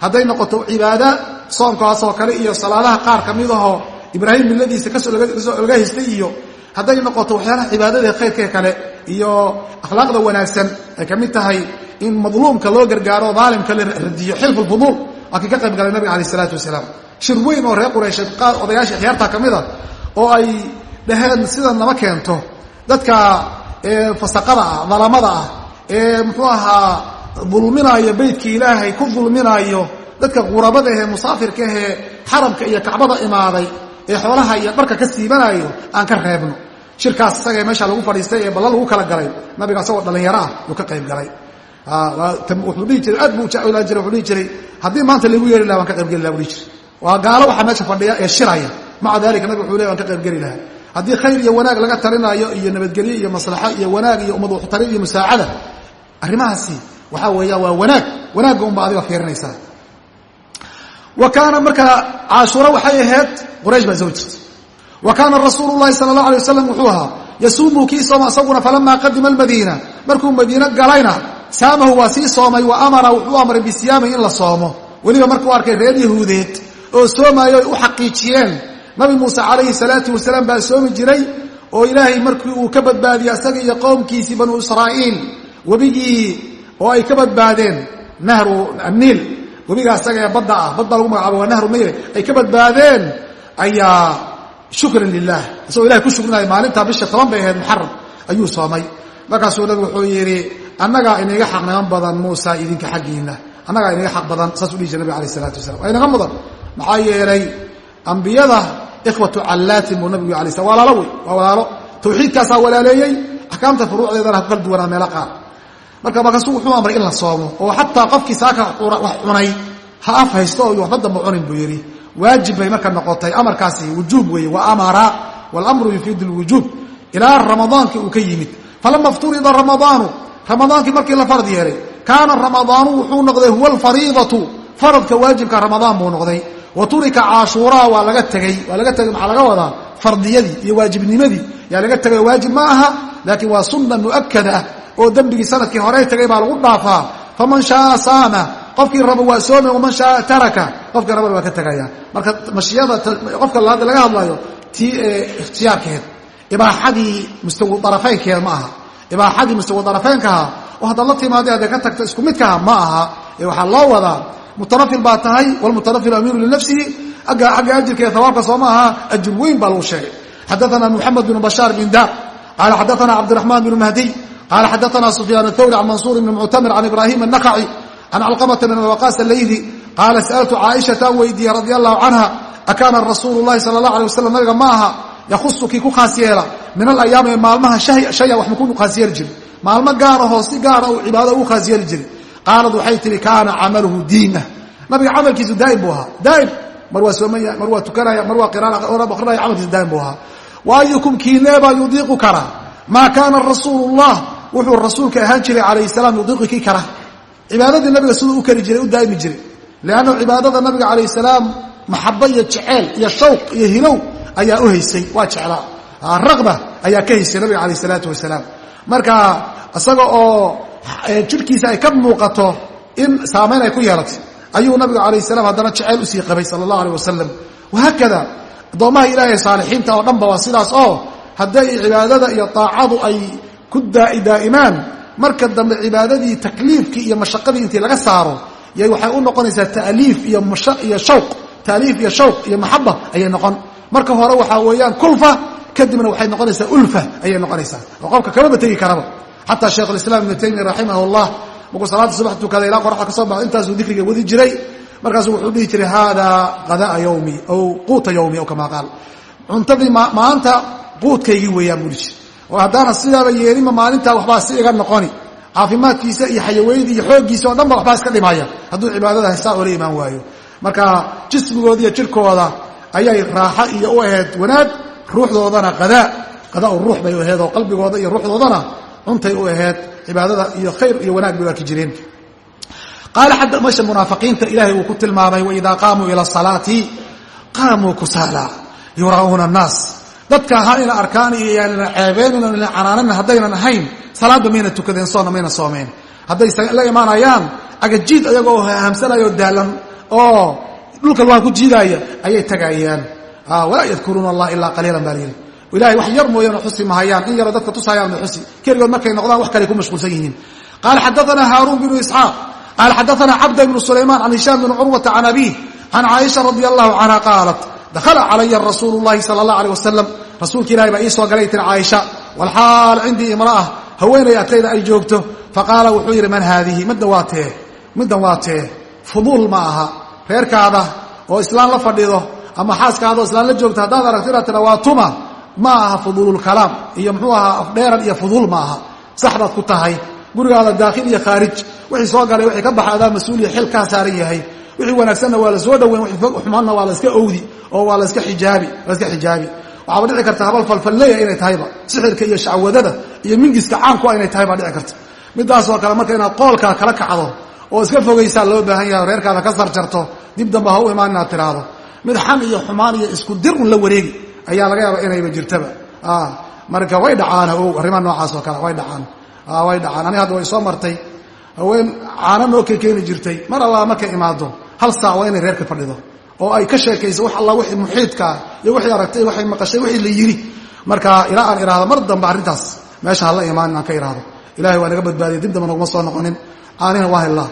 Hadday noqoto cibaada soomkaas oo kale iyo salaadaha qaar ka mid ahoo ibraahim milladiisa ka soo laga haystay iyo hadday noqoto waxyaalaha cibaadada khayrkee kale iyo akhlaaqda wanaagsan ay ka mid tahay in madluumka loo gargaaro daalimka la radiyo xilfu lfuduul waa kii ka qayb galay nabiga aleyh isalaatu wasalaam. Shir weyn oo reer quraysheed odayaasha khiyaarta ka mid a oo ay dhaheen sidan nama keento. Dadka fasaqada ah dalamada ah ee muxuu ahaa dulminaayo beytka ilaahay ku dulminaayo dadka qurabada ahee musaafirka ahee xaramka iyo kacbada imaaday ee xoolaha iyo dharka ka siibanayo aan ka reebno. Shirkaas isagae meesha lagu fadhiistay ee balla lagu kala galay nabiga asagoo dhallinyaro ah uu ka qayb galay. Wuxuu dhihi jiray aad buu jeclaan jiray wuxuu dhihi jiray. Haddii maanta lagu yeeri laha waan ka qaybgeli laha buu dhihi jiray. Waa gaalo waxaa meesha fadhiya ee shiraya maca dalika nabig wuxuu ley waan ka qaybgeli lahaa. Haddii khayr iyo wanaag laga tarinaayo iyo nabadgelyo iyo maslaxo iyo wanaag iyo ummad waxtarin iyo musaacada arrimahaasi waxaa weeyaan waa wanaag. Wanaagga unba adiga fiirinaysaa. Wa kaana markaa caashuuro waxay ahayd quraysh baa soo jirtay. Wa kaana rasuulu llahi sala allah alay wasalam wuxuu ahaa yasuumu kii sooma isaguna falamaa qadima almadiina. Markuu madiine galayna saamahu waa sii soomay wa amara wuxuu amray bisiyaamihi in la soomo. Weliba markuu arkay reer yahuudeed oo soomaayo ay u xaqiijiyeen nabi muuse calayhi salaatu wasalaam baa soomi jiray oo ilaahay markii uu ka badbaadiyey asaga iyo qowmkiisii banuu israa'iil webigii oo ay ka badbaadeen nahru aniil webiga asaga ee badda ah bad lagu magacaaba waa nahru niile ay ka badbaadeen ayaa shukran lilah isagoo ilahay ku shukrinaya maalintaa bisha toban bay ahayd muxaram ayuu soomay. Markaasuu nabigu wuxuu yidhi annagaa inaga xaqniman badan muusa idinka xaggiinna? Annagaa inaga xaq badan? Saasuu dhihi jira nabig alayh isalaatu wasalam waa inaga mudan? Maxaa yeelay ambiyada ikhwatu callaatin buu nabigu alay slam walaalo wey waa walaalo. Tawxiidkaasaa furuucdeedana kala duwanaa meelo qaar. Marka markaasuu wuxuu amray in la soomo oo xataa qofkii saaka wax cunay ha af haysto oo waxba damba cunin buu yidhi. Waajib bay marka noqotay amarkaasi wujuub weeye wa amara walamru yufiidu lwujuub ilaa ramadaankii uu ka yimid. Falama ifturida ramadaanu ramadaankii markii la fard yeelay kaana ramadaanu wuxuu noqday huwa alfariidatu faradka waajibka ramadaan buu noqday wa turika caashuuraa waa laga tegey waa laga tegey maxaa laga wadaa? Fardiyadii iyo waajibnimadii yaa laga tegay waajib ma aha laakiin waa sunna mu'akada ah oo dembigii sannadkii horey tegay baa lagu dhaafaa. Faman shaaa saama qofkii raba waa soome waman shaaa taraka qofkii rabana waa ka tegaya marka mashiyada qofka laga hadlayo tii ikhtiyaarkeed ibaaxadii mustawi darafeynkeed ma aha. Ibaaxadii mustawi darafeynkaha oo haddaad la timaada hadday ka tagta isku midkaha ma aha. Ee waxaa loo wadaa mutanafil baa tahay wlmutanafil amiiru linafsihi agga ajirka ee hawaabka soo ma ajir weyn baa lagu sheegay. Xadaana muxamed bn bashaar bin da qaala xadaana cabdiraxmaan bn mahdiy qaala xadaana sufyaan athawri can mansuur ibn muctamir can ibrahim annakaci can calqamata bn waqaas alaydi qaala sa'altu caaishata an weydiiyey radia allahu canha akaana rasuulu lahi sala allah alay wasalam nabiga ma aha kii ku khaas yeela min alayaam ee maalmaha shaya wax makuu khaas yeeli jiri maalmo gaar ahoo si gaara ah uu cibaado ugu khaas yeeli jiri qaalad waxay tihi kaana camaluhu diina nabiga camalkiisu daa'im buu ahaa. Daa'im mar waa soomaya mar waa tukanaya mar waa qiraanaya camalkiisu daa'im buu ahaa. Wa ayukum kiineebaa yudiiqu kara. Maa kaana rasuulu llah wuxuu rasuulka ahaan jiray calayhi salaam yudiiqu kii kara. Cibaadadii nabiga siduu u kari jiray u daa'imi jiray. Lianna cibaadada nabiga calayh salaam maxabo iyo jeceel iyo shawq iyo hilow ayaa u haysay. Waa jeclaa. Raqba ayaa ka haysay nabiga calayh salaatu wasalaam. Marka isaga oo jidhkiisa ay ka muuqato in saamayn ay ku yeelatay. Ayuu nabigu calayh salaam haddana jeceyl u sii qabay sala allah aleh wasalam wahaakada addoommaha ilaahay saalixiinta oo dhanba waa sidaas oo hadday cibaadada iyo taacadu ay ku daa'imaan marka dambe cibaadadii takliifkii iyo mashaqadii intii laga saaro yay waxay u noqonaysaa taaliif iyo iyo shawq. Taaliif iyo shawq iyo maxaba ayay noqon. Marka hore waxaa weeyaan kulfa kadibna waxay noqonaysaa ulfa ayay noqonaysaa. Oo qofka kamaba tegi karaba xataa sheikh اlislaam ibnu taymiya raximah اllah markuu salaada subax tukada ilaa qoraxda ka soo baxdo intaasuu dikriga wadi jiray. Markaasuu wuxuu dhihi jiray hada qadaa yawmi aw quuta yawmi aw kama qaal. Cuntadii maanta quudkaygii weeyaan buu dhihi jiray. Oo haddaana sidaaba yeelima maalintaa waxbaa si iga noqoni. Caafimaadkiisa iyo xayaweynidii iyo xooggiisa o dhan ba waxbaa iska dhimaya. Hadduu cibaadada haystaa oola imaan waayo. Marka jismigooda iyo jirkooda ayay raaxo iyo u ahayd wanaag ruuxdoodana qadaa qadaa ruux bay ahayd oo qalbigooda iyo ruuxdoodana cuntay u ahayd cibaadada iyo khayr iyo wanaag bay arki jireen. Qaala xadda meesha munaafiqiinta ilaahay uu ku tilmaamay waidaa qaamuu ila salaati qaamuu kusaala yuraa'uuna annaas. Dadka ha ina arkaan iyo yaanina ceebeenina ina canaanan haddaynan ahayn salaadba mayna tukadeen soonna mayna soomeen. Hadday la imaanayaan agajiid ayagoo hamsanayoo daalan oo dhulka lugaa ku jiidaaya ayay tagayaan. Walaa yadkuruuna allah ilaa qaliilan baa layidhi ilahay wax yar mooyaane xusi mahayaan in yaroo dadka tusayaan bay xusi. Keligood markay noqdaan wax kale ku mashquulsan yihiin qaala xadaana haaruun binu isxaaq qaala xadaana cabda bnu sulaymaan can hishaam bni curwata can abiih can caaisha radi allahu canha qaalat dakhala calaya rasuulu llahi sala allah aleh wasalam rasuulka ilahi baa ii soo galay tiri caaisha walxaal cindii imra'a haweenay agtayda ay joogto. Faqaala wuxuu yidhi man haadihi? Middan waa middan waa fuduul ma aha reerkaada oo islaan la fadhido ama xaaskaadoo islaan la joogta haddaad aragto inaad tira waa tuma ma aha fuduululkalaam iyo muxuu ahaa afdheeran iyo fuduul ma aha sax baad ku tahay. Gurigaada daakhil iyo khaarij wixii soo galay wixii ka baxa mas'uuliya xil kaa saaran yahay. Wixii wanaagsanna waa la soo dhoweyn wixii xumaanna waa la iska owdi oo waa laska xijaabi la iska xijaabi. Waxaaba dhici karta habal falfalleeya inay tahayba. Sixirka iyo shacwadada iyo mingiska caanku inay tahay dhici karta. Midaasoo kale marka inaad qoolkaa kala kacdo oo iska fogaysaa loo baahan yahay reerkaada ka sarjarto dib damba ha u imaan inaad tiraahdo. Mid xan iyo xumaan iyo isku dir un la wareegi ayaa laga yaaba inayba jirtaba. Marka way dhacaan o arrimaha noocaas oo kale way dhacaan. Way dhacaan. Aniga hadda way soo martay. Haween caano noo ka keeni jirtay. Mar allaa markay imaado. Hal saac waa inay reerka fadhido. Oo ay ka sheekayso wax alla wixii muxiidkaa iyo wixii aragtay waxay maqashay wixii la yidhi marka ilaa aan idhaahdo mar dambe arrintaas meesha hala imaan inaan ka idhaahdo ilahay waa naga badbaadiyay dib damba naguma soo noqonin. Caanina waa hellaa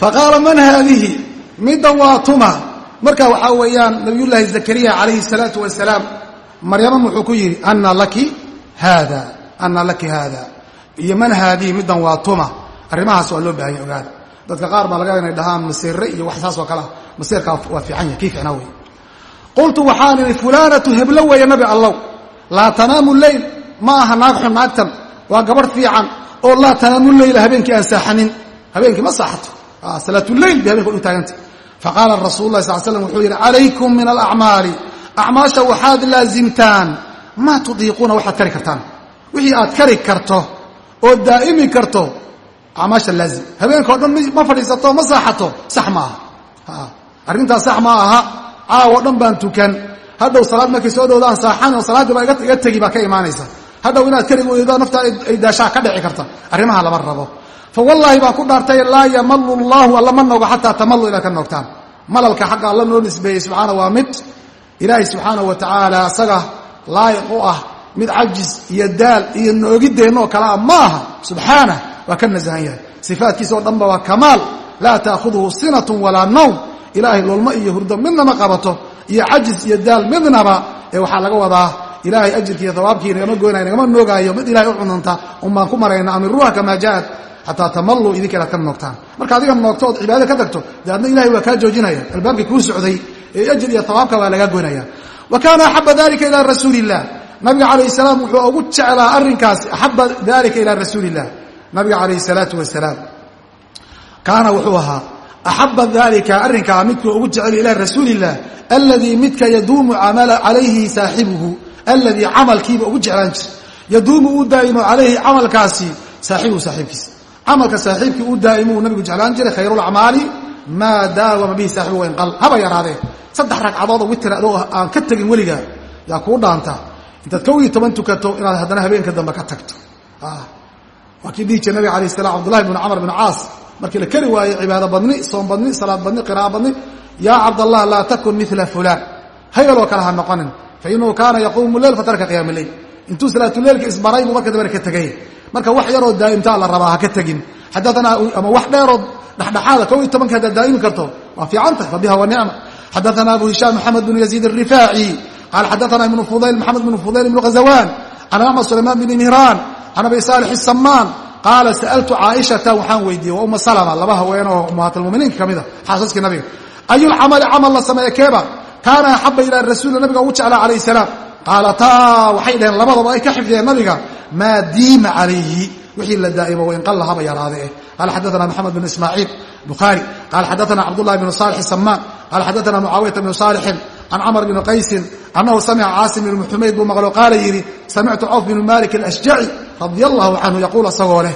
faqaala man haadihi? Middan waa tuma marka waxaa weeyaan nabiyullaahi zakariya calayhi salaatu wasalaam maryama wuxuu ku yidhi ana laki haada ana laki haada. Iyo man haadihi middan waa tuma. Arrimahaas waa loo baahanya ogaada dadka qaar baa laga inay dhahaan masiire iyo wax saas oo kalea masiirkaa waa fiican yahy kii ficnaa wey qultu waxaan idhi fulaanatu heblo weeye nabi allow. Laa tanaamu leyl ma aha naag xun naagtan. Waa gabadh fiican oo laa tanaamu leyla habeenkii aan saaxanin. Habeenkii ma saaxato. Salaatuleyl bay habeenka u taaganta faqaala rasuulu lah sal slam wuxuu yidhi calaykum min alacmaali acmaasha waxaad laazimtaan maa tudiiquuna waxaad kari kartaan wixii aad kari karto oo daa'imi karto acmaasha laazim habeenka o dhan ma fadhiisato ma saaxato sax ma aha arrintaas sax ma aha caawo dhan baan tukan hadhow salaad markay soo dhowdaan saaxan oo salaaddii baa iga tegi baa ka imaanaysa hadhow inaad kari weydo naftaa ay daashaa ka dhici karta arrimaha lama rabo fa wallaahi baan ku dhaartay laa yamalu llaahu alla ma noogo xataa tamallu inaad ka noogtaan malalka xagga alla noo nisbeeyey subxaana waa mid ilaahay subxaana wa tacaala isaga laayiq u ah mid cajis iyo daal iyo noogiddeenna oo kale ah ma aha subxaanah waa ka nasahan yahay sifaatkiisa oo dhanba waa kamaal laa taakhuduhu sinatun walaa nawm ilaahay loolmo iyo hurdo midnama qabato iyo cajis iyo daal midnaba ee waxaa laga wadaa ilaahay ajirki iyo hawaabkii nagama goynayo nagama noogaayo mid ilahay u cunanta un baan ku marayna amiruuha kamaa ja'at xataa tamallu idinka inaad ka noogtaan marka adiga noogto ood cibaadada ka tagto dee adna ilahay waa kaa joojinaya. Albaabkii kuu socday ee ajir iyo hawaabka waa lagaa goynaya. Wa kaana axaba dalika ilaa rasuuli illah nabiga calayh salaam wuxuu ugu jeclaa arrinkaas axaba dalika ilaa rasuuli illah nabiga calayhi salaatu wasalaam kaana wuxuu ahaa axaba dalika arrinkaa midkuu ugu jecel ila rasuulilah aladii midka yaduumu calayhi saaxibuhu aladii camalkiiba ugu jeclaan jir yaduumu uu daa'imo calayhi camalkaasi saaxibuhu saaxiibkiisa camalka saaxiibkii uu daa'imo uu nabigu jeclaan jiray khayrulacmaali maa daawama bihi saaxibuhu wainqal haba yaraadee saddex ragcadood oo witr adoo aan ka tegin weligaa yaa kuu dhaanta. Intaad kow iyo toban tukato inaad haddana habeenka dambe ka tagto. Waa kii dhihi jira nabiga alayh salam cabdullahi bn camr bn caas markii la keri waaye cibaado badni soom badni salaad badni qira'a badni yaa cabdallah laa takun mila fulaan. Hayaloo kale ha noqonin. Fainahu kaana yaquumu leyl fatarka qiyaam leyl intuu salaatuleylka isbaray buu marka dambe ka tegay marka wax yaroo daa'imtaa la rabaa ha ka tegin. Ama wax dheeroo dhexdhexaada ah, ko iyo tobanka haddaad daa'imi karto waa fiican tahay fabiha wa nicma xadaana abu hishaam maxamed bnu yaziid الrifaaci qaala xadaana ibnu fudayl maxamed bnu fudayl ibnu hazawaan can axmed sulaymaan bni mihraan can abi saalix isamaan qaala sa'altu caaishata waxaan weydiiyey waa uma salama laba haweenoo ummahaatulmuminiinka ka mida xaasaskii nabiga. Ayulcamali camal la sameeye keeba? Kaana axaba ilaa rasuula nabiga ugu jeclaa calayh salaam qaalataa waxay dhaheen labadaba ay ka xifdiyeen nabiga maa diima calayhi wixii la daa'imo wainqalla haba yaraade qala xadaana maxamed bn ismaaciil bukhaari qala xadaana cabdullahi bn saalix samaan qala xadaana mucaawiyata bn saalixin can camr bni qaysin annahu samica caasim bn xumayd buu maqlo qaala yidhi samictu cawf bn malik alashjaci radia allahu canhu yaquul asagoo leh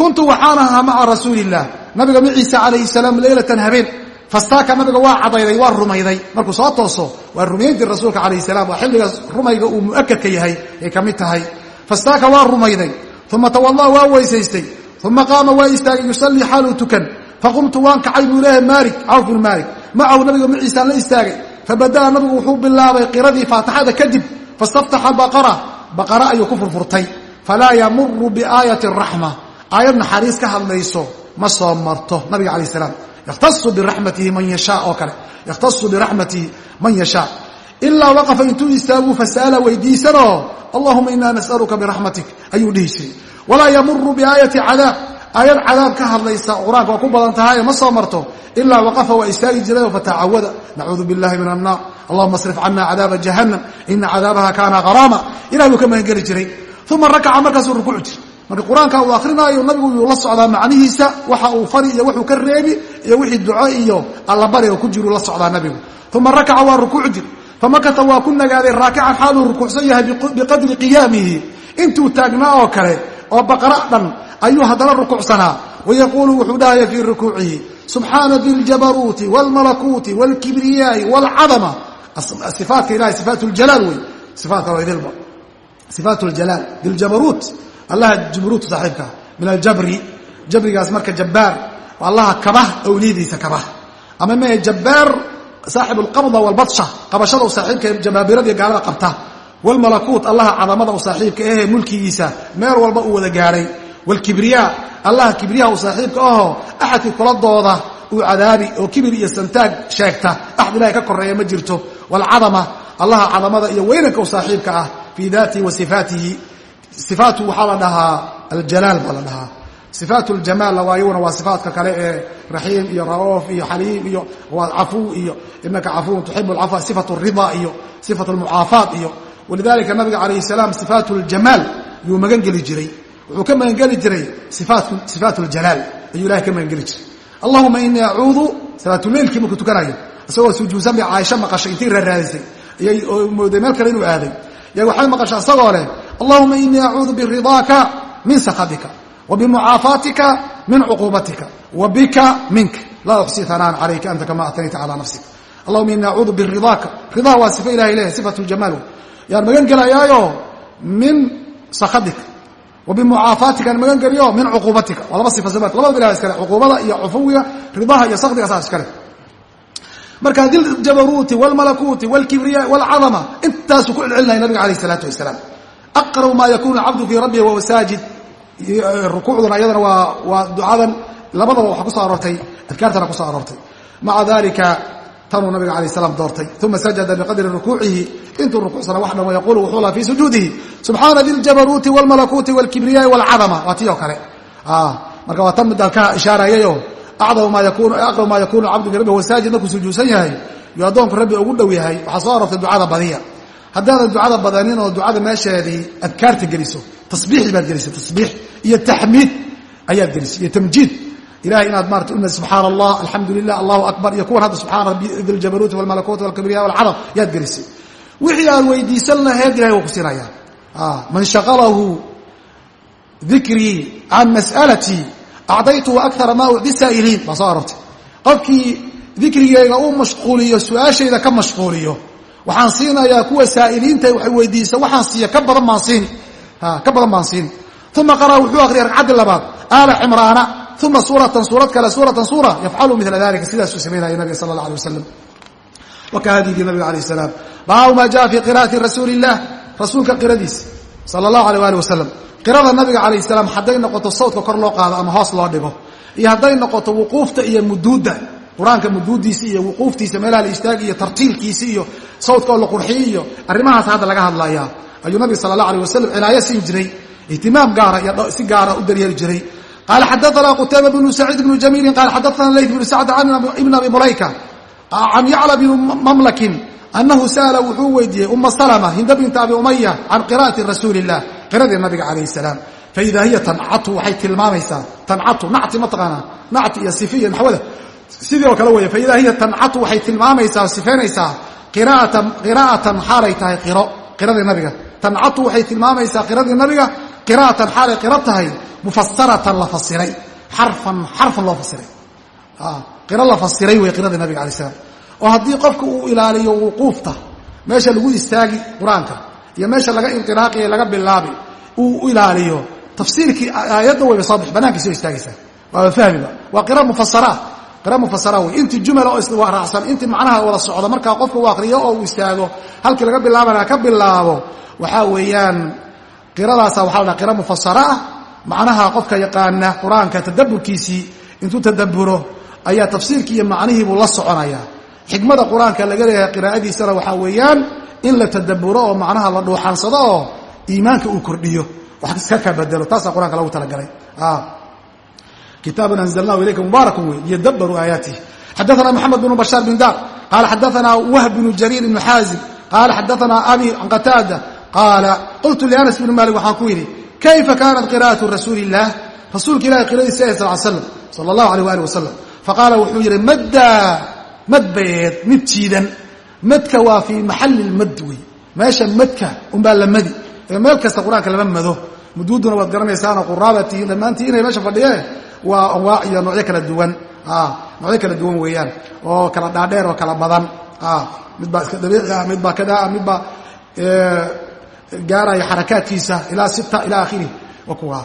kuntu waxaan ahaa maca rasuuli illah nabiga maciisa calayhi salaam leylatan habeen fastaaka nabiga waa cadayday waa rumayday. Markuu soo tooso waa rumayntii rasuulka calayhi salaam waa xilligaas rumayga uu mu'akadka yahay ay ka mid tahay. Fastaaka waa rumayday. Uma tawada'a waa weysaystay. Uma qaama waa istaagay yusallii xaaluu tukan. Faqumtu waan kacay buu leeyahay maalik cawf bnu maalik. Macahu nabiga maciisaan la istaagay. Fabada'a nabigu wuxuu bilaabay qiradii faatixada kadib. Fastaftaxa baqara. Baqara ayuu ku furfurtay. Falaa yamuru biaayati raxma aayad naxariis ka hadlayso ma soo marto nabiga calayh salaam yakhtasu biraxmatihi man yashaa oo kale yakhtasu biraxmatihi man yashaa ilaa waqafa intuu istaaguu fasa'ala weydiisanoo allahuma inaa nas'aluka biraxmatik ayuu dhihi jiray walaa yamuru biaayati cadaab aayad cadaab ka hadlaysa qur'aanka waa ku badan tahay ma soo marto ilaa waqafa waa istaagi jiray fatacawada nacuudu billahi min annaar allahuma asrif cana cadaaba jahannam ina cadaabaha kaana qaraama ilahi buu ka magangeli jiray uma rakaca markaasuu rukuuc jir marka qur-aanka uu akrinaayo nabigu yuu la socdaa macnihiisa waxa uu fari iyo wuxuu ka reebi iyo wixii duco iyo allabari oo ku jiru la socdaa nabigu uma rakaca waa rukuuc jir famakata waa ku nagaaday raakican xaaluu rukuucsan yahay biqadri qiyaamihi intuu taagnaa oo kale oo baqara dhan ayuu haddana rukuucsanaa wayaquulu wuxuu dhahaya fii rukuucihi subxaana di ljabaruuti wاlmalakuuti wاlkibriyaai wاlcadama ifaatka ilahay sifaat ljalaal wey ifaatka waa idilba sifaat ljalaal diljabaruut allaha jabruut saaxiibka min aljabri jabrigaas marka jabbaar allaha kabah awliyadiisa kabah. Ama mee jabbaar saaxib alqabda walbadsha qabashada u saaxiibka jabaabiradii gaalada qabta. Wlmalakuut allaha cadamada u saaxiibka ahee mulkigiisa meel walba uu wada gaadhay wlkibriya allaha kibriyaha u saaxiibka ahoo axadkii kula dooda uu cadaabi oo kibir iyo santaag sheegta axad ilahay ka koreeya ma jirto. Wlcadama allaha cadamada iyo weynanka u saaxiibka ah fii daatihi wa sifaatihi sifaatu waxaa la dhahaa aljalaal baa la dhahaa. Sifaat ljamaalla waa iyaguna waa sifaatka kale ee raxiim iyo ra'uuf iyo xaliim iyo cafuu iyo inaka cafuun tuxibu lcafwa sifat rida iyo sifat lmucaafaat iyo walidalika nabiga calayh salaam sifaat ljamaal yuu magan geli jiray. Wuxuu ka magangeli jiray sifaat ljalaal ayuu ilahay ka magangeli jiray. Allahuma inii acuudu salaatuleilkii markuu tukanayo isagoo sujuudsan caaisho maqashay intii raaraadisay ayay mooday meel kale inuu aaday. Ya waxay maqashay isagoo leh allahuma inii acuudu biridaaka min sakhatika wa bimucaafaatika min cuquubatika wa bika minka laa uxsii hanaan calayka anta kama atnayta calaa nafsik. Allahuma inii acuudu biridaaka ridaa waa sifo ilahay leeyahay sifat ljamaal yaan magan gelayaayo min sakhatika wa bimucaafaatika magan geliyo min cuquubatika waa laba sifa sifaat labadaba ilaha iskale cuquubada iyo cufuwiga ridaha iyo sakdiga saa iskale. Marka diljabaruuti wlmalakuuti wlkibriya wlcadama intaasuu ku celcelinaya nabiga alayh isalaatu wasalaam aqrab maa yakunu cabdu fii rabbihi wahuwa saajid. Rukuucduna iyadana waa waa ducadan labadaba waxaa ku soo aroortay adkaartana ku soo aroortay. Maca dalika tanuu nabiga alayh salaam doortay. Uma sajada biqadri rukuucihi. Intuu rukuucsana wax dhan yaquulu wuxuu laha fii sujuudihi subxaana di ljabaruuti wlmalakuuti wlkibriyaai wlcadama waa tii oo kale. Marka waa tan midaan ka ishaarayayo aqrab maa yakunu cabdu fi rabbi huwa saajid. Markuu sujuudsan yahay yuu addoonku rabbi ugu dhow yahay. Waxaa soo aroortay ducada badiya haddaadan ducada badanin oo ducada meesheedii adkaarta geliso tasbiixi baad gelisay tasbiix iyo taxmiid ayaad gelisay iyo tamjiid. Ilahay inaad maarata una subxaana allah alxamdu lilah allahu akbar iyo kuwan hadda subxaana rabbi diljabaruuti walmalakuuti walkibriya walcadam yaad gelisay. Wixii aad weydiisan laheed ilahay waa ku siinaya man shaqalahu dikrii can mas'alatii acdaytuhu akara maa ucdi saa'iliin baa soo aroortay. Qofkii dikrigeyga uu mashquuliyo su'aashayda ka mashquuliyo waxaan siinayaa kuwa saa'iliinta waxay weydiisa waxaan siiya ka badan baan siini ka badan baan siini uma qara wuxuu akhriyay ragcaddii labaad aala cimraana. Uma suuratan suurad kale suuratan suura yafcalu mila dalika sidaasuu samaynaya nabiga sala allah alay wasalam wa ka hadyigii nabiga alayh salaam. Baabu maa jaa fii qira'ati rasuuli illah rasuulka qiradiisa sala allahu alayh ali wasalam qirada nabiga calayh salaam hadday noqoto sawdka kor loo qaado ama hoos loo dhigo iyo hadday noqoto wuquufta iyo muduudda qur'aanka muduudiisa iyo wuquuftiisa meelaha la istaagi iyo tartiilkiisa iyo sawdka oo la qurxiyo iyo arrimahaas hadda laga hadlayaa. Ayuu nabiga sala allah alayh wasalam cinaayo siin jiray ihtimaam gaara iyo si gaara u daryeeli jiray. Qaala xadaana qutayba bnu saciid bnu jamiilin qaala xadaana layt bnu sacd ibn abi mulayka can yacla bni mamlakin anahu sa'ala wuxuu weydiiyey uma salma hinda binta abi umaya can qira'ati rasuuli illah qiradii nabiga calayh salaam. Faida hiya tancatu waxay tilmaamaysaa tancatu nacti mataqaanaa nacti iyo sifi iyo naxwada sidii oo kale weeye faida hiya tancatu waxay tilmaamaysaa sifaynaysaa qiraa'atan xaalay tahay qiro qiradii nabiga. Tancatu waxay tilmaamaysaa qiradii nabiga qiraa'atan xaalay qiro tahay mufasaratan la fasiray xarfan xarfan loo fasiray qiro la fasiray wey qiradii nabiga alay slam oo haddii qofka uu ilaaliyo wuquufta meesha lagu istaagi qur'aanka iyo meesha laga inqiraaqiya laga bilaabi uu ilaaliyo tafsiirkii aayadda wayba soo bix banaankai soo istaagaysaa. Waaba fahmiba waa qira mufasara qira mufasara wey intii jumala oo raacsan intii macnaha wada socda markaa qofka uu akriyo oo uu istaago halkii laga bilaabana ka bilaabo waxaa weeyaan qiradaasa waxa la dhaha qira mufasara ah. Macnaha qofka yaqaana qur'aanka tadaburkiisii intuu tadaburo ayaa tafsiirkii iyo macnihiibuu la soconaya. Xikmada qur'aanka laga leeyahay qiraa'adiisana waxaa weeyaan in la tadaburo oo macnaha la dhuuxaansado oo iimaanka uu kordhiyo. Wax iska ka bedelo taasaa qur'aanka lagu talagalay kitaabun anzalnahu ilayka mubaarakun wey liyadabaruu aayaatih xadaana maxamed bnu bashaar bin dar qaala xadaana wahb bnu jariir ibnu xaazim qaala xadaana abi can qataada qaala qultu lianas bni malik waxaan ku yidhi kayfa kaanat qira'atu rasuuli illaah rasuulka ilahi qiradiisa sal slam sala allahu aleyh waali wasalam faqaala wuxuu yidhi maddaa mad bayeed mid jiidan madka waa fii maxalli lmad wey meesha madka unbaa la madi ee meel kasta qur'aanka lama mado muduuduna waad garanaysaanoo quraaba tihiin dhammaantii inay meesha fadhiyee waa anwaac iyo noocyo kala duwan. Noocyo kala duwan weeyaan. Oo kala dhaadheer oo kala badan. Midbaa iska dabiici ah midbaa kadaa midbaa gaaraya xarakaadkiisa ilaa sita ilaa akhiri wa kuwa.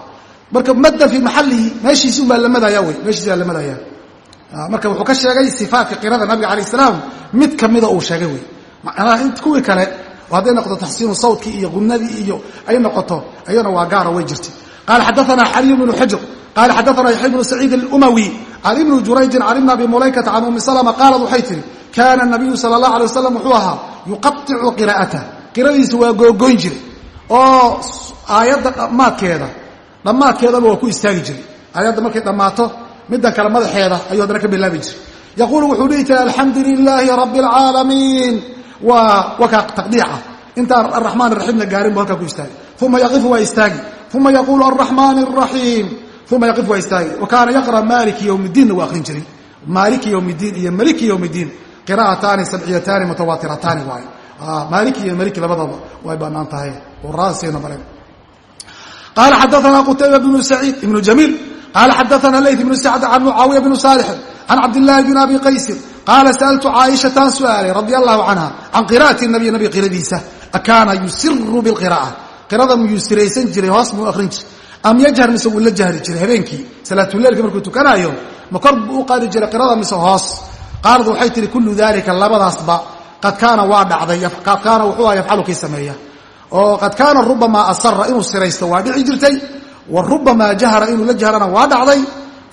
Marka madda fii maxallihi meeshiisi unbaa la madaya wey. Meeshiisi baa la madaya marka wuxuu ka sheegay sifaatka qirada nabiga alayh salaam. Mid kamida uu sheegay wey. Macnaha int kuwii kale oo hadday noqoto taxsiinu sawtkii iyo qunadii iyo ay noqoto ayana waa gaaro way jirtay qaala xadaana xaliyu bnu xujr qaala xadaana yaxya bnu saciid alumawi can ibni jurayjin can ibni abi mulaykata can ummi salma qaalad waxay tihi kaana nabiyu sala allah alay wasalam wuxuu ahaa yuqaicu qiraa'atah qiradiisa waa googoyn jiray oo aayadda dhammaadkeeda dhammaadkeedaba waa ku istaagi jiray aayadda markay dhammaato middan kale madaxeeda ayuu haddana ka bilaabi jiray yaquulu wuxuu dhihi jiray alxamdu lilaahi rabbi alcaalamiin waa wakaa taqdiica intaan araxmaan raxiimna gaarin bu halkaa ku istaagi uma yaqifu waa istaagi uma yaquulu alraxmaan araxiim uma yaqifu waa istaagi wa kaana yaqra maaliki yowm ddiinna waa akrin jiray maaliki yowm ddiin iyo maliki yowm ddiin qira'ataani sabciyataani mutawaatirataani waaye maaliki iyo maliki labadaba way bannaan tahay raasayna bareen qaala xadaana qutayba bnu saciid ibnu jamiil qaala xadaana layt bnu sacd can mucaawiya bnu saalixin can cabdillaahi bn abi qaysin qaala sa'altu caaishataan su'aalay radia allahu canha can qira'ati nabiy nabiga qiradiisa akaana yusiru bilqira'a qirada miyuu siraysan jiray hoos muu akhrin jiray am yajhar mise wuu la jahri jiray habeenkii salaatuleilka markuu tukanaayo ma kor buu u qaadi jiray qirada mise hoos? Qaalad waxay tihi kullu dalika labadaasba qad kaana waa dhacday qad kaana wuxuu aha yafcalu kii sameeya oo qad kaana rubamaa asara inuu siraysto waa dhici jirtay wa rubamaa jahra inuu la jahrana waa dhacday.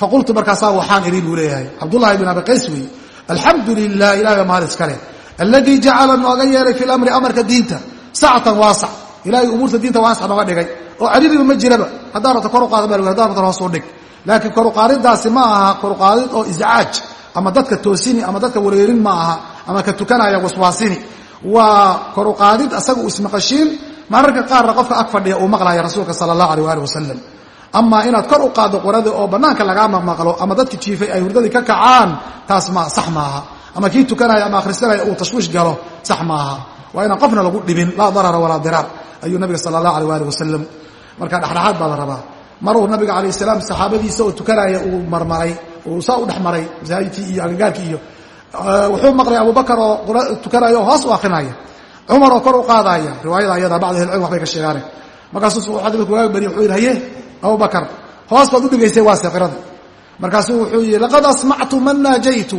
Faqultu markaasaa waxaan idhi buu leeyahay. Cabdullahi bin abi qays weeye alxamdu lilah ilahay maal iskale alladii jacala nooga yeelay fi lamri amarka diinta sacatan waasac ilahay umuurta diinta waasac nooga dhigay. Oo cariiriba ma jiraba. Haddaa rabto kor u qaada baa haddaa rabto hoos u dhig. Laakiin koruqaadidaasi ma aha koruqaadid oo iscaaj ama dadka toosini ama dadka wareerin ma aha ama ka tukanaya waswaasini. Waa koruqaadid asaga ismaqashiin. Mararka qaarna qofka ag fadhiya uu maqlaya rasuulka sala allah aleh ali wasalam amaa inaad kor u qaaddo qorada oo bannaanka lagaa maqmaqlo ama dadki jiifay ay hurdadii ka kacaan taas ma sax maaha ama kii tukanaya ama akhrisanaya uu tashwiish galo sax maaha waa inaan qofna lagu dhibin laa darara walaa diraar ayuu nabiga sala allah aleh ali wasalam marka dhexdhexaad baa la rabaa. Maruu nabiga calayh salaam saxaabadiisa oo tukanaya uu marmaray uu saa u dhex maray masaajidkii iyo agagaarkii iyo wuxuu maqlay abubakar oo tukanaya oo hoos u akrinaya cumar oo kor u qaadaya riwaayada ayada bacd ahlicilm waxbay ka sheegaane. Markaasuu xadiidku waaga beriy wuxuu yidhi haye abubakar hoos baad u dhigaysay waa seqirada markaasuu wuxuu yidhi laqad asmactu man naajaytu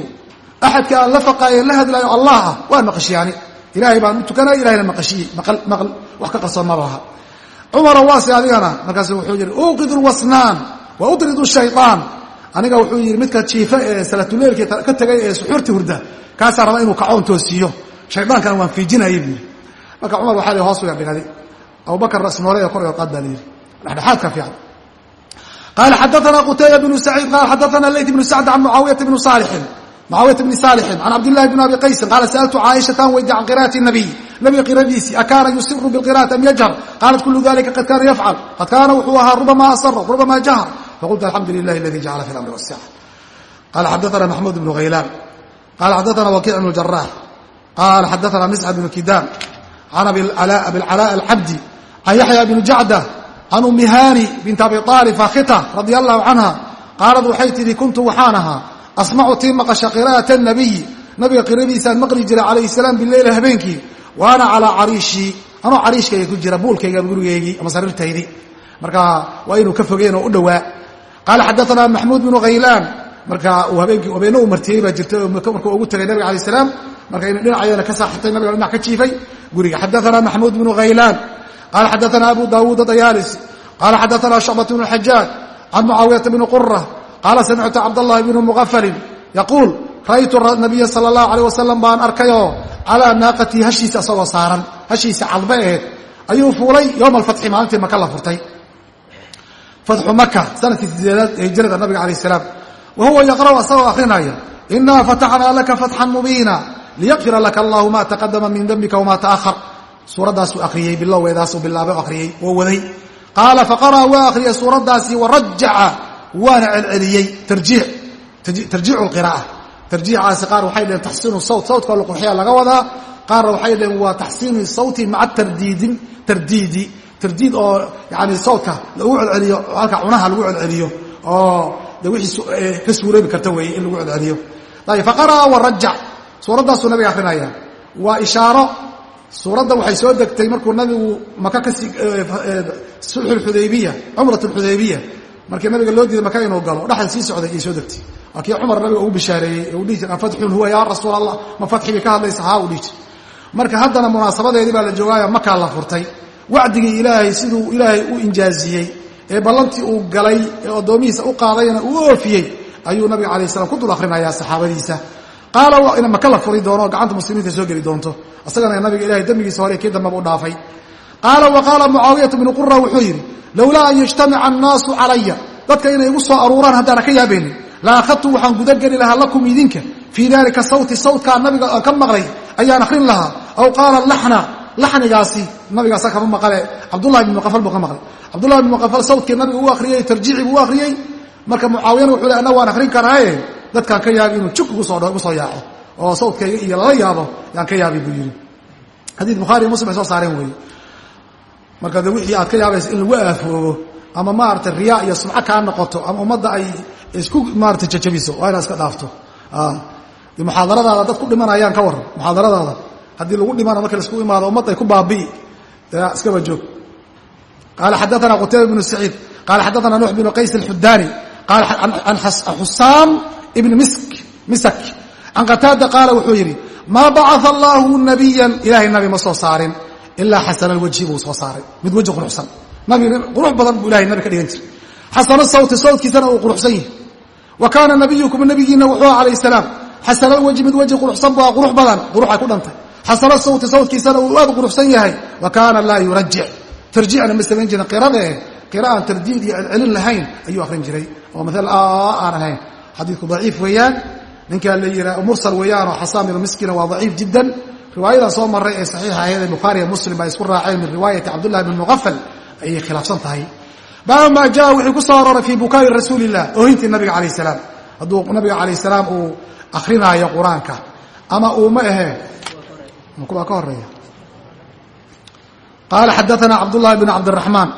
axadka aan la faqaaye la hadlaayo allah ah waan maqashiyaani ilaahay baan u tukanaya ilahayna maqashiyey. Maqal wax ka qarsoon ma laha. Cumaro waase adigana markaasu wuxuu yidhi uqidu lwasnaan wa udridu shayطaan aniga wuxuu yidhi midka jiifa ee salatuleilki ka tegay ee suxuurti hurda kaasaa raba inuu kacoon toosiiyo shaydaankana waan fiijinayay buu yidhi. Marka cumar waxaa lii hoos u abubakar rasnoole ee kor iyo qaad baa la yidhi. Dhexdhexaadka fiican. Qaala xadaana qutayba bnu saciid qaala xadaana leyt bnu sacd can mucaawiyata bni saalixin mucaawiyata bni saalixin can cabdillahi bni abi qaysin qaala sa'altu caaishatan weydi can qira'ati nabiy nabiga qiradiisii akaana yusiru bilqira'ati am yajhar? Qaalat kulu dalika qad kaana yafcal qad kaana wuxuu ahaa rubama asara rubama jahar faqultu alxamdu lilahi aladi jacala fi lamri wasica qala xadaana maxmuud bnu haylaan qala xadaana wakiic bnu jarax qala xadaana miscad bnu kidam can abilcalaa alcabdi can yaxya bni jacda can ummi haani bint abi aalib fakhita radia allahu canha qaalad waxay tidhi kuntu waxaan ahaa asmacu tii maqasha qira'ata nabiyi nabiga qiradiisaan maqli jiray calayhi salaam bileyla habeenkii. Wa ana calaa cariishii anoo cariishkayga ku jira buulkayga gurigeygii ama sariirtaydii. Marka waa inuu ka fogeen oo u dhowaa. Qaala xadaana maxmuud bnu khaylaan marka uu habeenkii habeenno uu martiyey baa jirtay oo markuu ugu tegay nabiga alay salaam. Marka inu dhinacayana ka saaxitay nabiga dhinac ka jiifay. Guriga xadaana maxmuud bnu khaylaan qala xadaana abu dawuud adayaalisi qala xadaana shucbat bnu xajaaj. Can mucaawiyata bni qura qaala samictu cabdallahi bnu muqafalin yaquul ra'aytu nabiya sala allahu aleyh wasalam baan arkayoo calaa naaqatii hashiisa asagoo saaran hashiisa cadba aheed ayuu fuulay yowma alfatxi maalintii maka la furtay fatxu maka sannadkii sideedaad ee hijrada nabiga calayh salaam wa huwa yaqra'u asagoo akhrinaya inaa fataxnaa laka fatxan mubiina liyaqfira laka allahu ma taqadama min dembika wama ta'ahar suuraddaasuu akhriyey bilowgeedaasuu bilaabay akhriyey oo waday qaala faqara'a waa akhriyey suuraddaasi warajaca waana celceliyey tarjiic. Tarjiicu lqira'a tarjiicaasi qaar waxay dhaheen taxsiinu sawt. Sawtka luqurxiya laga wadaa. Qaarna waxay dhaheen waa taxsiinu sawti maca tardiidin tardiidi. Tardiid oo yani sawtka lagu celceliyo halka cunaha lagu celceliyo oo de wixii ka suuroobi karta weeye in lagu celceliyo. Ayb faqara'a warajac suuraddaasuu nabiga akrinaya waa ishaaro. Suuradda waxay soo degtay markuu nabigu maka ka sii sulxu xudaybiya cumrat xudaybiya markii nabiga loo diiday maka inuu galo dhexda sii socday ayay soo degtay. Waa kii cumar nabiga ugu bishaareeyey ee dhihi jir afatxun huwa yaa rasuul allah ma fatxigii ka hadlaysa? Haa uu dhihi marka haddana munaasabadeedii baa la joogaayo makaa la furtay. Wacdigii ilaahay siduu ilaahay u injaaziyey ee ballantii uu galay ee addoomihiisa u qaadayna uu oofiyey ayuu nabiga alay slam ku dul akrinayaa saxaabadiisa. Qaala ina maka la furi doono oo gacanta muslimiinta soo geli doonto. Isagana nabiga ilahay dembigiisa hore kii dambaba u dhaafay qaala wa qaala mucaawiyatu bnu qura wuxuu yidhi lowlaa an yajtamica annaasu calaya. Dadka inay igu soo aruuraan haddaana ka yaabeenin. La waxaan gudageli lahaa lakum idinka. Fii dalika sawti sawtkaa nabiga ka maqlay ayaan akrin lahaa. Aw qaala laxna laxnigaasi nabigaasa kama maqale cabdullahi bn muqafal buu ka maqlay. Cabdullahi bn muqafal sawtkii nabiga u akhriyey tarjiici buu u marka mucaawiyana wuxuu le anna waan akrin karaaye dadkaan ka yaabi inuu jug igu soo yaaco. Oo sawdkayga iyo lala yaabo yaan ka yaabi buu yidhi. Xadiid bukhaariy muslim ay soo saareen weeye marka de wixii aad ka yaabaysa in lagu aafoobo ama maarata riyaa iyo sumco kaa noqoto ama ummadda ay isku maarata jajabiso waa inaad iska dhaafto. Muxaadaradaada dad ku dhimanayaan ka waran muxaadaradaada haddii lagu dhimana marka la isku imaado ummadda ay ku baabi'i iskaba joog qaala xadaana qutayba bnu saciid qaala xadaana nuux bnu qays alxudaani qaala an xusaam ibni misak. Can qataada qaala wuxuu yidhi maa bacaa allaahu nabiyan ilahay nabi ma soo saarin ilaa xasana alwajhi buu soo saaray. Mid weji quruxsan. Nabi qurux badan buu ilahay nabi ka dhigan jiray. Xasano sawti sawtkiisana uu quruxsan yahay. Wa kaana nabiyukum nabigiina wuxuu calayh salaam. Xasana alwajhi mid weji quruxsan bua qurux badan quruxay ku dhantay. Xasano sawti sawtkiisana uu aad quruxsan yahay. Wa kaana laa yurajic tarjiicna ma samayn jirin qiradae qira aan tardiid iyo celcelin lahayn ayuu akhrin jiray. Oo maala aan ahayn. Xadiidku daciif weeyaan. Ninkaa la yihaa mursal weeyaanoo xasaan miskina waa daciif jiddan riwaayadan soo maray ee saxiixa ahayd ee bukhaariya muslim ay isku raaceen min riwaayati cabdullahi bn muqafal ayay khilaafsan tahay. Baaba maa jaa wixii ku soo arooray fii bukaa'i rasuuli illah oohintii nabiga calayh salaam. Hadduu nabiga calayh salaam uu akrinaayo qur'aanka ama uu ma ahee kuwaa ka horreeya qaala xadaana cabdullahi bn cabdiraxmaan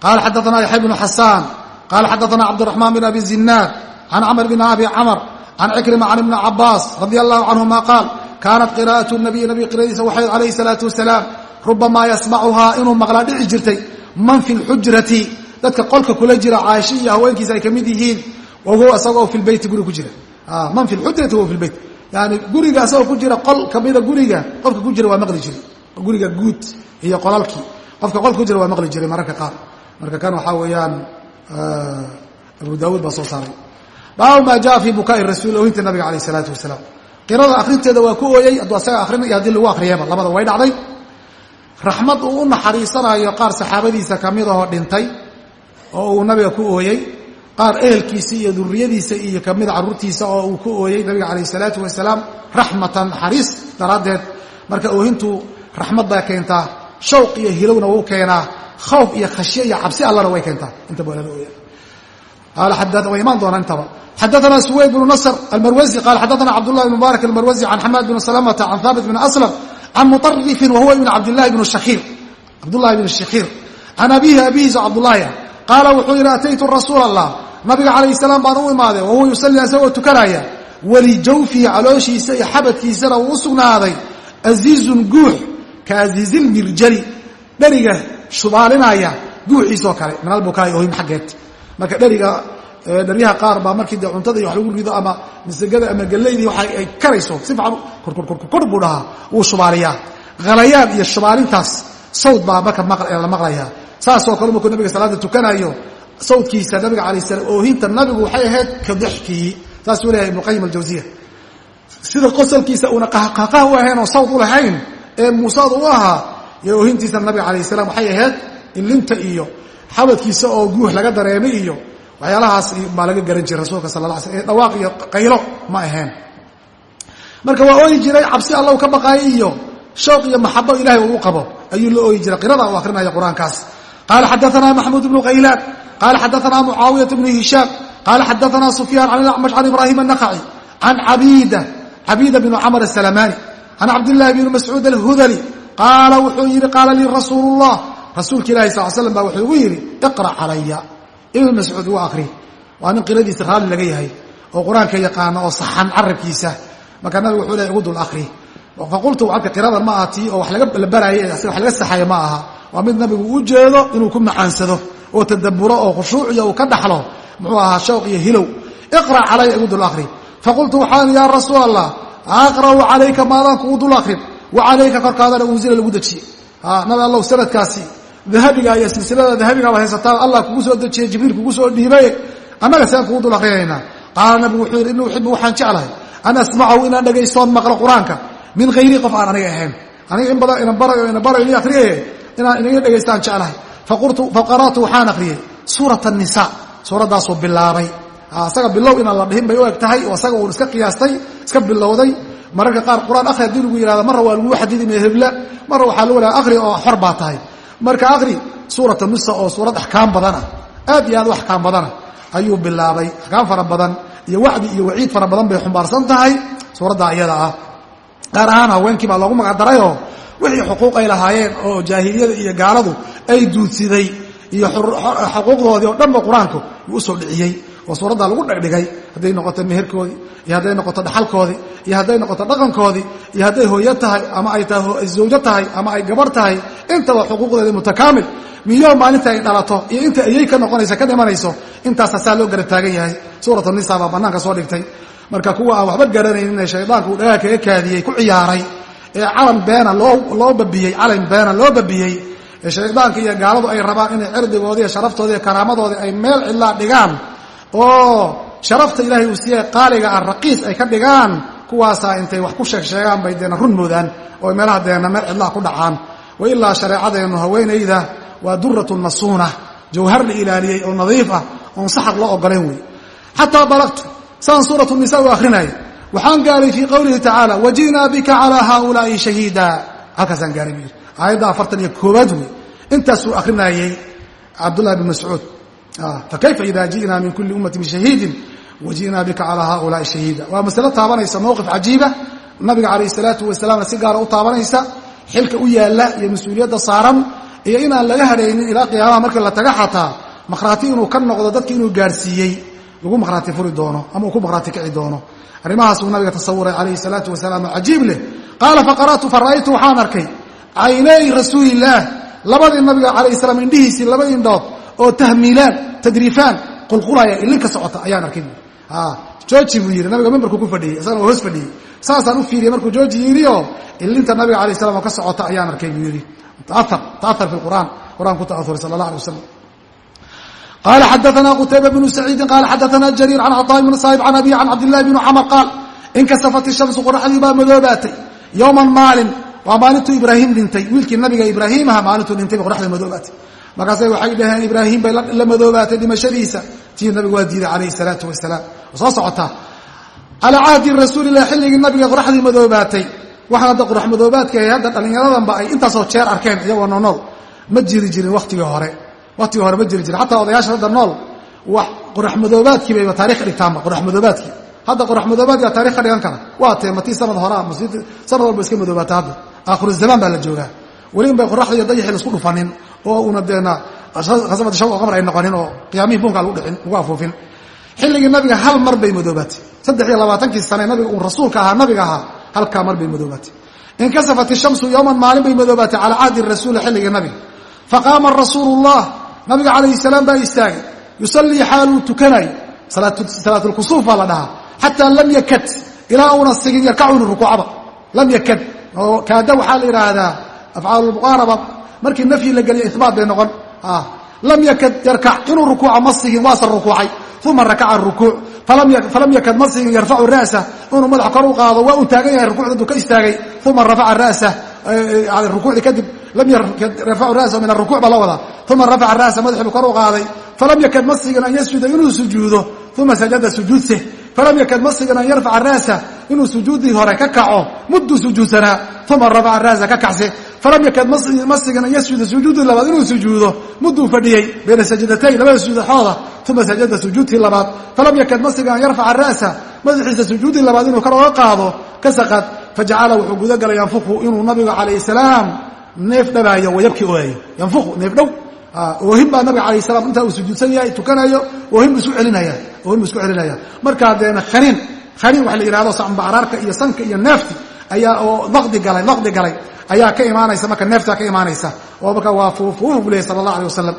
qaala xadaana yaxya bnu xasaan qaala xadaana cabdiraxmaan bn abi zinaad can camr bn abi camr can cikrima can ibni cabaas radi allahu canhuma qaal kaanat qira'at nabiy nabiga qiradiisa waxay calayhi salaatu wasalaam rubamaa yasmacuhaa inuu maqlaa dhici jirtay man fi lxujrati dadka qolka kula jira caashi iyo haweenkiisa ay ka mid yihiin wa huwa isagoo fi lbeyti guri ku jira. Man fi lxujrati wahuwa fi lbeyt yani guriga isagoo ku jira qol kamida guriga qofka ku jira waa maqli jiray. Guriga guud iyo qolalkii qofka qolka ku jira waa maqli jiray mararka qaar. Marka kan waxaa weeyaan abu daawuud baa soo saaray. Baabu maa jaa fii bukaai rasuul oohinta nabiga alayh isalaatu wasalaam qirada akhrinteeda waa ku ooyey hadduu asaga akhrina iyo haddii lagu akhriyaba labada way dhacday. Raxmad uu u naxariisanayo qaar saxaabadiisa ka mid ahoo dhintay oo uu nabiga ku ooyey qaar ehelkiisa iyo duriyadiisa iyo kamida carruurtiisa oo uu ku ooyey nabiga calayh isalaatu wasalaam raxmatan naxariis daraaddeed. Marka oohintu raxmad baa keentaa shawq iyo hilowna wuu keenaa khawf iyo khashye iyo cabsi allana way keentaa. Intaba waa lala ooya way imaan doonaa intaba xadaana suwayd bnu nasr almarwasi qala xadaana cabdullahi bn mubaarak almarwasi can xamaad bn salamata can haabit bn aslam can muطarifin wahuwa ibn cabdillahi bn shakiir cabdullahi bn shakiir can abihi abihiisa cabdullaahi qaala wuxuu yidhi ataytu rasuul allah nabiga calayh salaam baan u imaaday wahuwa yusalli isagoo tukanaya walijawfihi calooshiisa iyo xabadkiisana uu u sugnaaday aziizun guux ka aziizilmirjali dheriga shubaalinaya guuxiisoo kale min albukaai ohim xaggeed marka dheriga dheryaha qaar baa markii de cuntada iyo wax lagu rido ama masagada ama gelaydii waa ay karayso. Si fiican korkorkorkor buu dhahaa. Wuu shubaaliyaa. Halayaan iyo shubaalintaas sawd baa marka la maqlayaa. Saasoo kale markuu nabiga salaada tukanayo sawdkiisa nabiga alay slam oohinta nabigu waxay ahayd ka saasuu leeyahay ibnu qayim aljawsiya sida qosolkiisa uuna qahqahqah u ahayn oo sawd u lahayn ee muusaad u ahaa iyo oohintiisa nabiga calayh salaam waxay ahayd ilinta iyo xabadkiisa oo guux laga dareemay iyo waxyaalahaas baa laga garan jiray rasuulka sala la sl dhawaaq iyo qaylo ma ahayn marka waa ooyi jiray cabsi allahu ka baqaayay iyo shooq iyo maxabo ilahay uu qabo. Ayuu la ooyi jiray. Qirada uu akrinaya qur'aankaas. Qaala xadaana maxmuud bnu qaylaan. Qaala xadaana mucaawiyat bnu hishaam. Qaala xadaana sufyaan can acmash can ibraahim anakhaci can cabida cabida bnu camr asalamani can cabdillahi bni mascuud alhudali. Qaala wuxuu yidhi qaala lii rasuulu llah rasuulka ilahi sal slam baa wuxuu igu yidhi iqra calaya ibn mascuud igu akri waa nin qiradiisa raalli laga yahay oo qur'aanka yaqaano oo saxan carabkiisa. Markaa nabigu wuxuu lehy igu dul akri faqultu aka qirada ma aha tii oo wax la baraaye wax laga saxayo ma aha. Waa mid nabigu u jeedo inuu ku macaansado oo tadaburo oo khushuuciyo uu ka dhaxlo. Muxuu ahaa shawq iyo hilow. Iqra calaya igu dul akri faqultu waxaan yaa rasuul allah aqra'u calayka maadaan kugu dul akrin wa calayka korkaadana unsila lagu dejiye. Nabi allow sanadkaasi dahabiga iyo silsilada dahabigaaba haysataa allah kugu soo dejiye jibriil kugu soo dhiibay annaga siaan kugu dul akrinaynaa qaala nabigu wuxuu yidhi ini uxibu waxaan jeclahay. An asmacahu inaan dhegaystoon maqlo qur'aanka. Min hayrii qof aan aniga ahayn. Aniga in badan ina barayo ina barayo ini akriyaye inaan inaga dhegaystaan jeclahay. Faqara'tu waxaan akriyey suurat الnisa suuraddaasuu bilaabay. Isaga bilow inaan la dhihin bay u eg tahay oo isaga uun iska qiyaastay iska bilowday. Mararka qaar qur'aan akhri haddii lagu yihahdo marra waa lagu xadidi hebla marra waxaa lagu leha akhri oo xor baa tahay marka akhri suurata nisa oo suurad axkaam badana aad iyo aad u axkaam badana ayuu bilaabay. Axkaam fara badan iyo wacdi iyo waciid fara badan bay xumbaarsan tahay suuradda iyada ah. Gaar ahaan haweenkii baa loogu magacdarayoo wixii xuquuq ay lahaayeen oo jaahiliyada iyo gaaladu ay duudsiday iyo xuquuqdoodii oo dhanba qur'aanku uu u soo dhiciyey oo suuraddaa lagu dhegdhigay hadday noqoto meherkoodii iyo hadday noqoto dhaxalkoodii iyo hadday noqoto dhaqankoodii iyo hadday hooyo tahay ama ay zawjo tahay ama ay gabar tahay intaba xuquuqdeeda mutakaamil. Miyo maalinta ay dhalato iyo inta ayay ka noqonaysa ka dhimanayso intaasa saa loo garab taagan yahay. Suurat nisa baa bannaanka soo dhigtay. Marka kuwa aan waxba garanaynin ee shaydaanku uu dhagaha kaga kaadiyey ku ciyaaray ee calan beena loo babiyey calan beena loo babiyey ee shaydaanka iyo gaaladu ay rabaan inay cirdigoodii iyo karaamadoodii ay meel cidlaa dhigaan oo sharafta ilaahay uu siiyey qaaliga ah raqiis ay ka dhigaan kuwaasaa intay wax ku sheeg sheegaan bay deena run moodaan oo meelaha deena meel cidlaa ku dhacaan. Wa ilaa shareecadeennu haweenayda waa duratu masuuna jawhar la ilaaliyey oo nadiif ah oon saxaq loo ogolayn wey xataa balaqtu saan suuratu nisa u akrinaya waxaan gaaray fii qowlihi tacaala waji'naa bika calaa haaulaai shahiida halkaasaan gaaray buu aayadda afartan iyo koowaad wey intaasuu akrinayey cabdullahi bn mascuud fakayfa ida ji'naa min kuli ummati bishahiidin waji'naa bika calaa haaulaai shahiida. Waa masalo taabanaysa mowqif cajiiba. Nabiga calayh salaatu wasalaamna si gaara u taabanaysa xilka u yaalla iyo mas'uuliyadda saaran iyo inaan laga hadhaynin ilaa qiyaamaha markii la taga xataa makhraati inuu ka noqdo dadki inuu gaarsiiyey. Lagu makhraati furi doono ama uu ku makhraati kici doono. Arrimahaasuu nabiga tasawuray calayhi salaatu wasalaam cajiib leh. Qaala faqara'tu fara'aytu waxaan arkay caynay rasuulillaah labadii nabiga oo tahmiilaan tadriifaan qulqulaya ilinka socota ayaan arkay buui jooji buu yidhi nabiga mimbarku ku fadhiyey isagana hoos fadhiyey. Saasaan u fiiriyey markuu jooji yidhioo ilinta nabiga alayh salam oo ka socota ayaan arkay buu yidhi. Taar fi qur'aan quraan ku ta'auray sala allah alay wasalam qala xadaana qutayba bnu saciidin qala xadaana jariir can caطaa bn saa'ib can abi can cabdillahi bni camar qaal inkasafat ishamsu qoraxdii baa madoobaatay yowman maalin waa maalintuu ibraahim dhintay wiilkii nabiga ibraahiimaha maalintuu dhintay ba qoraxdii madoobaatay markaasay waxay dhaheen ibraahim bay la madoobaatay dhimashadiisa. Tii nabigu waa diiday calayhi salaatu wasalaam. Soo socotaa calaa cahdi rasuulilah xilligii nabiga qoraxdii madoobaatay. Waxaan hadda qorax madoobaadka hadda dhallinyaradanba ay intaasoo jeer arkeen iyagoo noonool ma jiri jirin watigii hore. Watigii hore ma jiri jirin. Xataa odayaasha hadda nool wax qorax madoobaadkii bayba taarikh dhigtaanba qorax madoobaadkii. Hadda qorax madoobaadki aa tarikh ka dhigan kara. Waa tee sanad horea sanad walba iska madoobaata hadda. Aakhiru zamaan baa la joogaa. Weli in bay qoraxda iyo dayaxii la isku dhufanin oo una deena. Khasabad shaw qamar ay noqonin oo qiyaamihii buunkaa lagu dhicin lagu afuufin. Xilligii nabiga hal mar bay madoobaatay. Saddex iyo labaatankii sane nabiga uu rasuulka ahaa nabiga ahaa halkaa mar bay madoobaatay. Inkasafat ishamsu yowman maalin bay madoobaatay calaa cahdi rasuuli xilligii nabiga. Faqaama rasuulu llah nabiga calayhi salaam baa istaagay yusallii xaaluu tukanayo salaatulkusuuf baa la dhahaa. Xataa lam yakad ilaa uuna sigin yarkacuni rukuucaba. Lam yakad oo kaada waxaa la yidhaahdaa afcaalulmuqaaraba markii nafyi la geliyo ibaat bay noqon. Lam yakad yarkac inuu rukuuca ma sigin waase rukuucay. Uma rakaca rukuuc falam yakad ma sigin yarfacu ra'sa inuu madaxa kor u qaado waa uu taagan yahay rukuucda intuu ka istaagay. Uma rafaca ra'sa rukuucdii kadib lam yarfacu ra'sahu min arukuuc baa la wadaa. Uma rafaca ra'sa madaxii buu kor u qaaday. Falam yakad ma sigin an yasjuda inuu sujuudo. Uma sajada sujuudse falam yakad ma sigin an yarfaca ra'sa inuu sujuuddii hore ka kaco mudduu sujuudsanaa uma rafaca ra'sa ka kacse falam yakad ma sigin an yasjuda sujuuddii labaad inuu sujuudo mudduu fadhiyey bayna sajadatayn labada sujuudaxooda uma sajada sujuudtii labaad falam yakad ma sigin an yarfaca ra'sa madaxiisa sujuuddii labaad inuu kor oga qaado ka saqad fajacala wuxuu gudagalay yanfuku inuu nabiga calayh salaam neef dhabaayo wayabki ooyayo oohin baa nabiga alayh salam intaa uu sujuudsan yahay tukanayo oohin bu isku celinaya oohin bu isku celinaya markaa deena khaniin khaniin waxa la yihahdo sambacraarka iyo sanka iyo neefti ayaa oo daqdi galay daqdi galay ayaa ka imaanaysa marka neeftaa ka imaanaysa. Oo marka waa fuufuuhu bu leyahy sala allah alay wasalam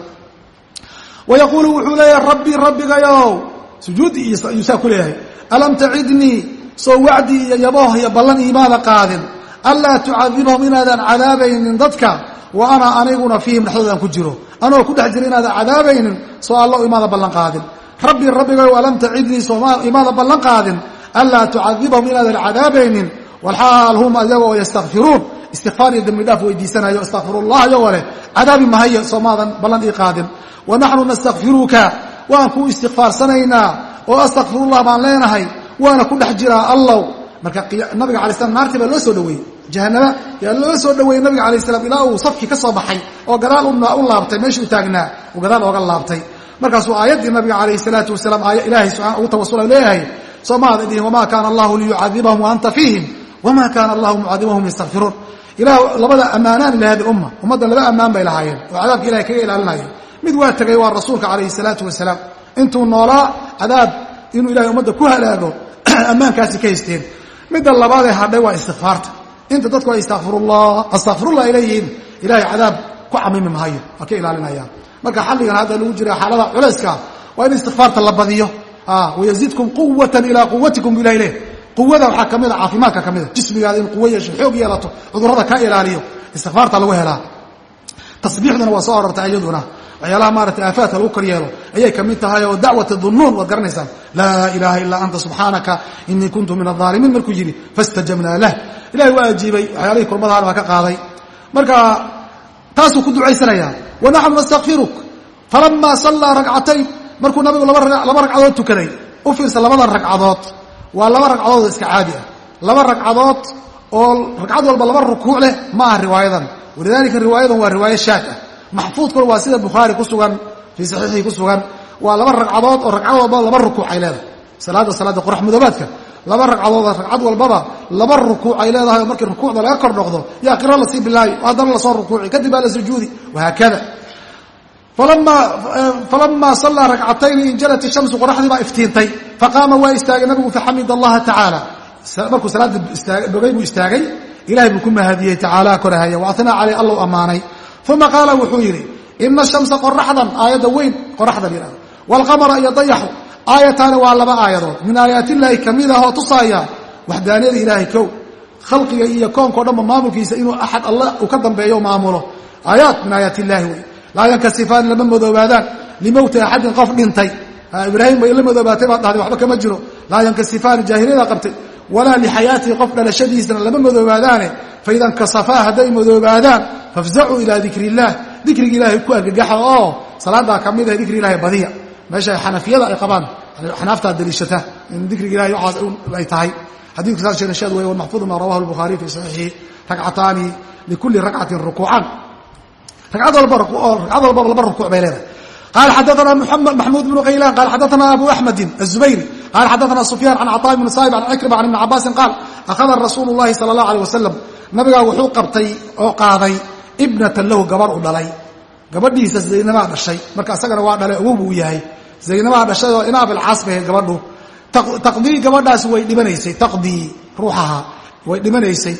wa wuxuu leeyahay rabbi rabbigayow sujuudi iyuu saa ku leeyahay. Alam tacidnii soo wacdi iyo yabooh iyo ballan iimaada qaadin. Anlaa tucadibahum inaadan cadaabaynin dadka wa ana aniguna fiihim dhexdoodaan ku jiro. Anoo ku dhex jira inaadan cadaabaynin soo allo imaada ballan qaadin. Rabbi rabbigayow alam tacidnii soo imaada ballan qaadin. Anlaa tucadibahum inaadan cadaabaynin. Walxaal hum ayaga oo yastakfiruun istikfaar iyo dembi dhaaf weydiisanayo astakfirullah iyagoo leh cadaabi mahayo soomaadan ballan ii qaadin. Wa naxnu nastakfiruka waan kuu istikfaarsanaynaa oo astakfirullah baan leenahay waana ku dhex jiraa allow. Marka nabiga alay slam naartii baa loo soo dhaweeyey jahanaba yaa loo soo dhaweeyey nabiga alay slam ilaa uu safkii ka soo baxay oo gadaal u laabtay meeshuu taagnaa uu gadaal ooga laabtay. Markaasuu aayaddii nabiga alayh salaatu wasalaam aaya ilaahay subaa ugu tawasula leeyahay soo maada dhihin wamaa kaana allahu liyucadibahum wa anta fiihim wamaa kaana allahu mucadibahum yastakfiruun ilah labada ammaanaan lihadi umma ummadda laba ammaan bay lahaayeen oo cadaabka ilahay kaga ilaalinaya mid waa tegay waa rasuulka calayhi salaatu wasalaam. Intuu noolaa cadaab inuu ilahay ummadda ku halaago ammaankaasi ka haysteen. Midda labaadee hadhay waa istikfaarta inta dadku ay istakfirullah astakfirullah ay leeyihiin ilahay ku camimi mahayo waa ka ilaalinayaan marka xalligan hadda lagu jira xaalada culayska waa in istikfaarta la badiyo. Wayazidkum quwatan ilaa quwatikum bu ilahay leh quwada waxaa ka mida caafimaadka ka mida jismigaada in quwo yeesho xoog yeelato cudurrada ka ilaaliyo istikfaarta lagu helaa. Tasbiixduna waa soo arortay iyaduna waxyaalaha maarata aafaadka lagu kor yeelo ayay ka mid tahay oo dacwata dunuun waad garanaysaan. Laa ilaaha ilaa anta subxaanaka inii kuntu min aaalimiin markuu yidhi fastajabnaa lah. Ilahay waa ajiibay waxyaalihii kurmadaana waa ka qaaday. Marka taasuu ku ducaysanaya wanaxnu nastakfiruk falamaa sallaa ragcatayn markuu nabigu laba ragcadood tukaday u fiirsa labada ragcadood. Waa laba ragcadood oo iska caadi ah. Laba ragcadood oo ragcad walba laba rukuuc leh ma aha riwaayadan. Walidaalika riwaayadan waa riwaayo shaad ah maxfuudkuna waa sida bukhaari ku sugan fii saxiixii ku sugan. Waa laba ragcadood oo ragcad walbaba laba rukuuc ay leedahay. Salaada salaada qorax mudoobaadka laba ragcadood ragcad walbaba laba rukuuc ay leedahay oo markii rukuucda laga kor noqdo yaa qiro la sii bilaayo haddana la soo rukuuci kadib baa la sujuudi. Wahaakada falamaa sallaa ragcatayni injalat ishamsu qoraxdii baa iftiintay. Faqaama waa istaagay nabigu faxamid allaha tacaala. Markuu salaada bogay buu istaagay. Ilahay buu ku mahadiyey tacaala korahaya wa anaa caleyh allow ammaanay uma qaala wuxuu yidhi ina shamsa qoraxdan aayadda weyn qoraxdan yidhahdo waalqamara iyo dayaxu aayataani waa laba aayadood. Min aayaatillaahi ka mid ahoo tusaaya waxdaaniyada ilaahay kow. Khalqiga iyo koonkao dhanba maamulkiisa inuu axad alla uu ka dambeeyo maamulo. Aayaat min aayaat illaahi wey laa yankasifaani lama madoobaadaan. Limowti axadin qof dhintay. Ibraahim bay la madoobaatay baad dhahday waxba kama jiro. Laa yankasifaani jaahiliyada qabtay walaa lixayaatihi qof dhalashadiisana lama madoobaadaane faida nkasafaa hadday madoobaadaan fafzacuu ilaa dikri illaah dikriga ilaahay ku argagaxa oo salaadaa ka mid ah dikri ilahay badiya. Meesha xanafiyada ay qabaan xanaaftaa daliishata in dikriga ilahay waxaas ay tahay. Xadiidku saas sheegna sheed wey maxfuudu ma rawahu lbukhaariy fi saxiixihi ragcataani likulli ragcatin rukuucan. Ragcad walba laba rukuuc bay leedahay. Qala xadaana maxmuud bnu kaylan qala xadaana abu axmedin aلzubayri qala xadaana sufyaan can caطaa bni saib can cikrima can ibni cabaasin qaal akhada rasuulu اllahi salى اllah alيه wasalam nabigaa wuxuu qabtay oo qaaday ibnatan lahu gabarh u dhalay gabadhiisa zaynabaa dhashay marka isagana waa dhalay awow buu yahay zaynabaa dhashay oo ina abilcaas bay ahayd gabadhu taqdii gabadhaasi way dhimanaysay taqdii ruuxaha way dhimanaysay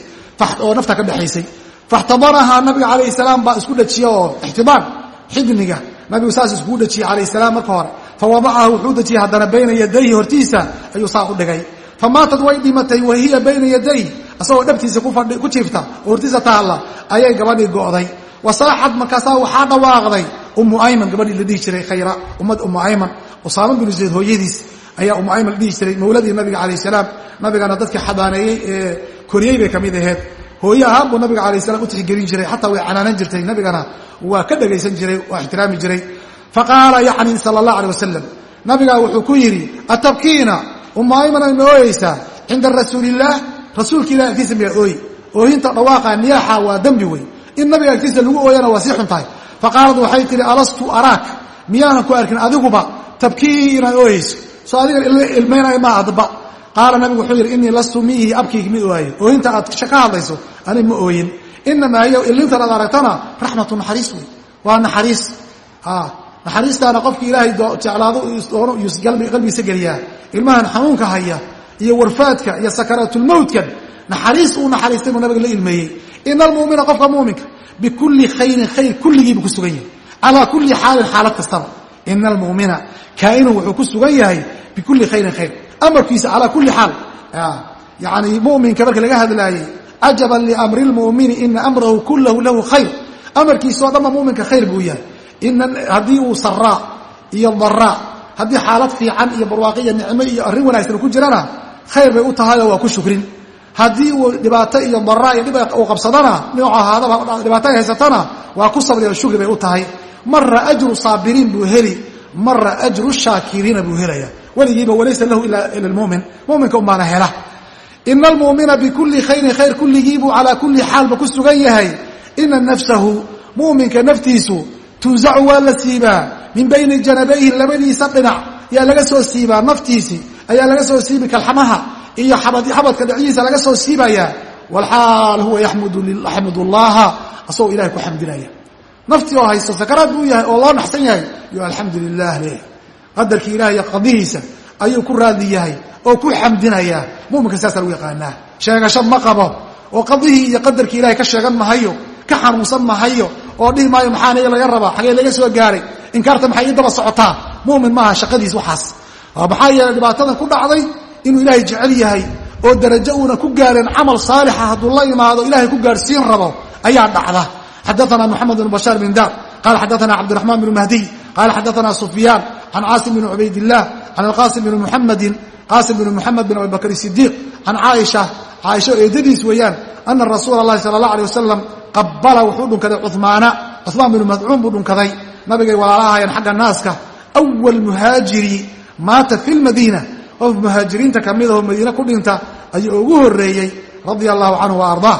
oo nafta ka dhexaysay faxtabanahaa nabiga calayh salaam baa isku dhajiye oo ixtibaan xibniga nabigu saas iskugu dhajiyey calayh salaam marka hore fa wadacaha wuxuu dejiyey haddana bayna yadayhi hortiisa ayuu saa u dhigay. Fa maatad way dhimatay wa hiya bayna yadayh asagoo dhabtiisa ku jiifta oo hortiisa taalla ayay gabadhii go'day. Wasaaxad markaasaa waxaa dhawaaqday ummu ayman gabadhii la dhihi jiray khayra ummad ummu ayman. Usaama binu zayd hooyadiis ayaa ummu ayman la dhihi jiray mawladii nabiga calayh salaam. Nabigana dadkii xadaaneeyey ee koriyey bay ka mid aheed hooye ahaan buu nabiga alay slam u tixgelin jiray xataa way jirtay. Nabigana waa ka dhegaysan jiray jiray faqaala yani sala allah alay wasalam nabigaa wuxuu ku yidhi atabkiina umaaymana ma ooyeysaa cinda rasuulillaah rasuulka ilah agtiisa miyaa ooy? Oohinta dhawaaqa niyaaxa waa dembi wey in nabiga agtiisa lagu ooyana waa sii xun tahay. Faqaalad waxay tihi alastu araak miyaanan ku arkin adiguba tabkii inaad ooyeyso. Soo adiga ilmaynaya ma adba qaala nabigu wuxuu yidhi inii lastu miihi abkayga mid ooye ooyinta aad ka hadlayso anig ma ooyin. Inamaa hiy ilintan aad aragtana raxmatu naxariis wey waa naxariis naxariistaana qofki ilaahay jeclaado qalbigiisa geliyaa. Ilmahan xanuunka haya iyo warfaadka iyo sakaraatulmowtkan naxariis uu naxariistay buu nabiga la ilmeeyey. Ina almumina qofka muminka bikulli khayrin khayr kulligiibuu ku sugan yahay. Calaa kulli xaalin xaalad kastaba. Ina almumina kaainun wuxuu ku sugan yahay bikulli khayrin khayr. Amarkiisa calaa kulli xaal yani muminka marka laga hadlaayey cajaban liamri lmumini ina amrahu kullahu lahu khayr. Amarkiisao dhanba muminka khayr buu yahay haddii uu saraa iyo daraa haddii xaalad fiican iyo barwaaqiya nicmo iyo arrin wanaagsan ku jirana khayr bay u tahayoo waa ku shukrin. Haddii uu dhibaato iyo daraa iyo dhib uu qabsadana nooc ahaadaba dhibaato ay haysatana waa ku sabri oo shukri bay u tahay. Mara ajru saabiriin buu heli mara ajru shaakiriina buu helaya. Weligiiba walaysa lahu ila lmumin muminka unbaana hela. Ina almumina bikulli khayrin khayr kulligiibuu calaa kulli xaalba ku sugan yahay. Ina nafsahu muminka naftiisu tunzacu waa la siibaa. Min bayni janabayhi labadiisa dhinac yaa laga soo siibaa naftiisi ayaa laga soo siibi kalxamaha iyo xabadka dhexdiisa laga soo siibaya. Wlxaal huwa yaxmud llaha asagoo ilahay ku xamdinaya. Naftii oo haysto sakaraad buu yahay oo loo naxsan yahay yo alxamdu lilah leh qadarkii ilahay iyo qadihiisa ayuu ku raadli yahay oo ku xamdinaya. Muminka saasaa lagu yaqaanaa sheegasho ma qabo oo qadihii iyo qadarkii ilahay ka sheegan mahayo ka xanuunsan mahayo oo dhihi maayo maxaana laga rabaa? Xagee laga soo gaaray. Inkaarta maxay ii daba socotaa? Mumin maaha shaqadiis waxaas. Maxaa yeeley dhibaatadan ku dhacday inuu ilaahay jecel yahay oo darajo uuna ku gaarin camal saalixa hadduu la imaado ilahay ku gaadhsiin rabo ayaa dhacda. Xadaana moxamed bn bashaar bin daar qala xadaana cabdiraxmaan bn mahdiy qala xadaana sufyaan can caasim bn cubaydilah can alqasim bn muxamedin qaasim bn muxamed bin abibakr sidiiq can caaisha. Caaisho eedadiis weeyaan ana rasuula alahi sala allah aleh wasalam qabala wuxuu dhunkaday cumaana cumaan binu madcuun buu dhunkaday. Nabigay walaalahaayeen xagga naaska. Awal muhaajiri maata fi lmadiina qof muhaajiriinta ka mid ahoo madiine ku dhinta ayuu ugu horeeyey radia allahu canhu wa ardaa.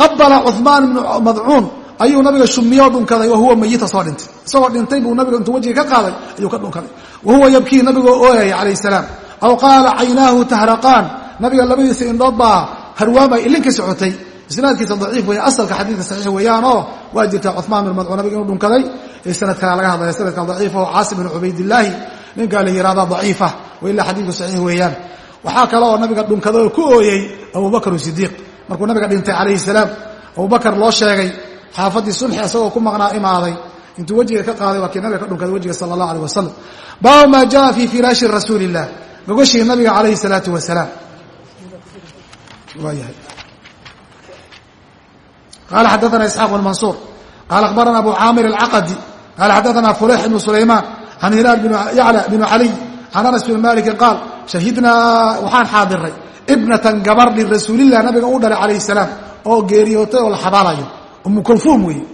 Qabala cumaan bnu madcuun ayuu nabiga shumiyoo dhunkaday wa huwa mayita soo dhintay. Isagoo dhintay buu nabiga intuu wajiga ka qaaday ayuu ka dhunkaday. Wa yabkii nabigoo ooyaya calayh salaam. Aw qaala caynaahu tahraqaan. Nabiga labadiisa indhood baa harwaamay ilin ka socotay isnaadkiisa daciif weeye asalka xadiidka saxiix weeyaanoo waa jirtaa cumaan bin madcuun nabiga inuu dhunkaday sanadkaa laga hadlaya sanadka daciifa oo caasim bin cubaydillaahi ninkaa la yihahda daciifa ilaa xadiidku saxiix weeyaan. Waxaa kale oo nabiga dhunkada oo ku ooyey abubakr sidiiq markuu nabiga dhintay calayhi salaam abubakar loo sheegay xaafadii sulxi isagoo ku maqnaa imaaday intuu wejiga ka qaaday waa kii nabiga ka dhunkaday wejiga sala allah aleh wasalam baabu maa jaa fii firaashi rasuuli illah gogashii nabiga calayhi salaatu wasalaam. Waayahay qala xadaana isxaaq mansuur qala akhbarana abu caamir alcaqadi qala xadaana fuleyx ibnu sulaymaan can hilaal yacla bnu caliy can anas bn malikin qaal shahidnaa waxaan xaadiray ibnatan gabar lirasuulilah nabiga u dhalay calayh salaam oo geeriyootay oo la xabaalayo umu kulfuum weeye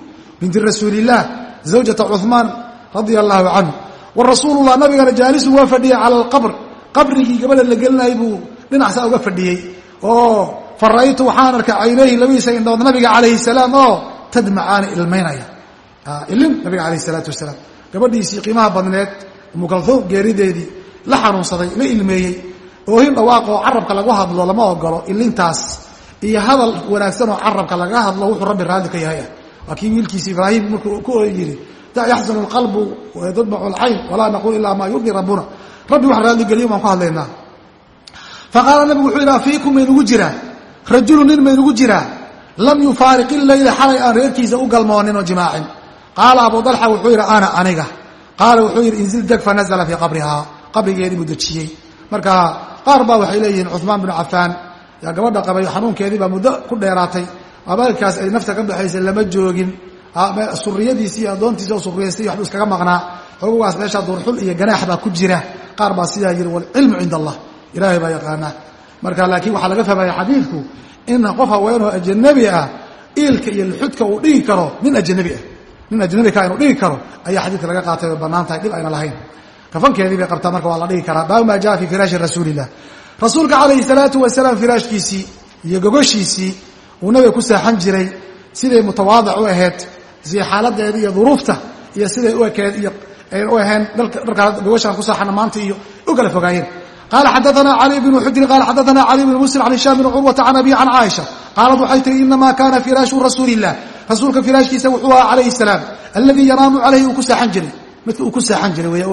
binti rasuulilah zawjata cumaan radia allahu canhu wa rasuulullah nabigana jaalisun waa fadhiyey cala alqabr qabrigii gabadha la gelinayay buu dhinacsaa uga fadhiyey oo fa ra'aytu waxaan arkay caynayhi labadiisa indhood nabiga calayhi salaam oo tadmacaani ilmaynaya. Ilin nabiga calayh salaatu wasalaam. Gabadhiisii qiimaha badneed umu kalfuum geerideedii la xanuunsaday la ilmeeyey. Oohin dhawaaqoo carabka lagu hadlo lama ogolo ilintaas iyo hadal wanaagsan oo carabka laga hadlo wuxuu rabbi raalli ka yahay. Waa kii wiilkiisi ibraahim markuu ku yidhi yaxzanu lqalbu tadmacu lcayn walaa naqul ilaa maa yurdi rabbuna. Rabbi wax raalligeliyo baan ku hadlaynaa. Faqaala nabigu wuxuu yidhi fiikum maynugu jiraa rajulu nin maynugu jiraa? Lam yufaariq ileyla xalay aan reerkiisa u galmoonin oo jimaacin qaala abu dalxa wuxuu yidhi ana aniga. Qaala wuxuu yidhi inzil deg fanazla fii qabrihaa. Qabrigeedii buu dejiyey. Marka qaar baa waxay leeyihiin cumaan binu cafaan yaa gabadha qabay xanuunkeedii baa muddo ku dheeraatay. Abaalkaas ay nafta ka baxaysay lama joogin. Suriyadiisi iyo addoontiisi oo suriyaystay waxbuu iskaga maqnaa. Xogogaas meeshaa duurxul iyo ganaax baa ku jira. Qaar baa sidaa yidhi walcilmu cinda allah. Ilaahay baa yaqaanaa marka laakiin waxaa laga fahmaya xadiidku in qof haweenoo ajanabi ah iilka iyo luxudka uu dhigi karo nin ajanabi ah. Nin ajnabi ka inuu dhigi karo ayaa xadiidka laga qaatay way bannaan tahay dhib ayna lahayn. Kafankeedii bay qabtaa marka waa la dhigi karaa baabu maa jaa fii firaashi rasuulilah rasuulka calayhi salaatu wasalaam firaashkiisii iyo gogoshiisii uu nabiga ku saaxan jiray siday mutawaadic u ahayd si xaaladeeda iyo duruufta iyo siday u ekeed iyo u ahayn dharkaa gogoshaan ku saaxana maanta iyo u kala fogaayeen qala xadaana cali bnu xujri qala xadaana cali bn muslim can hishaam bn curwata can abi can caaisha qaalat waxay tihi inamaa kana firaashu rasuuli rasuulka firaashkiisa wuxuu ahaa calayhi salaam alladii yanaamu calayhi uu ku saaxan jiray midka uu ku saaxan jiray wey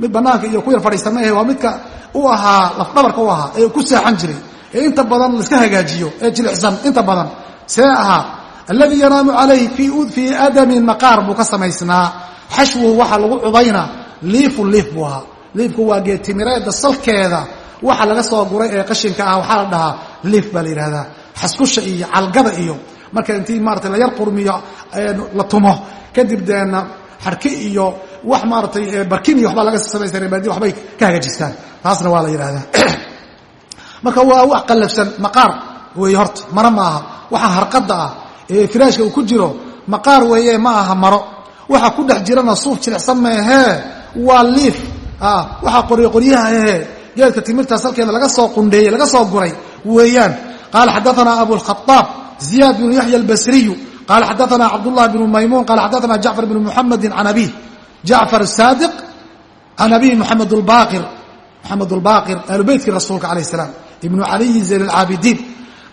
mid banaanka iyo ku yar fadhiista ma ahe waa midka u ahaa lafdhabarka u ahaa ee ku saaxan jiray ee inta badan laiska hagaajiyo ee jilicsan inta badan see ahaa alladii yanaamu calayhi fii adamin maqaar buu ka samaysnaa xashwuhu waxaa lagu cudaynaa liifu liif buu ahaa liifku waa geetimireeda salkeeda. Waxa laga soo guray ee qashinka ah waxaa la dhahaa liif baa la yidhahdaa xaskusha iyo calgada iyo marka intii maarata la yar qurmiyo la tumo kadib deena xarki iyo wax maaratay barkin iyo waxbaa laga samaysa reebaadi waxbay ka hagaajistaan taasna waa la yidhahdaa marka waa wax qallafsan maqaar weeye horta maro ma aha. Waxa harqadda ah ee firaashka uu ku jiro maqaar weeye ma aha maro. Waxa ku dhex jirana suuf jilicsan meehee waa liif waxaa qoryo qoryaha ahee geedka timirta salkeeda laga soo qundheeyey laga soo guray. Weeyaan. Qaala xadaana abulkhaaab ziyaad bnu yaxya albasriyu. Qaala xadaana cabdullahi bnu maymuun. Qala xadaana jacfar bnu muxamedi can abih jacfar saadiq can abihi muxamed lbaaqir moxamed lbaaqir ahlu rasuulka calayh salaam. Ibnu caliyi zayn alcaabidiin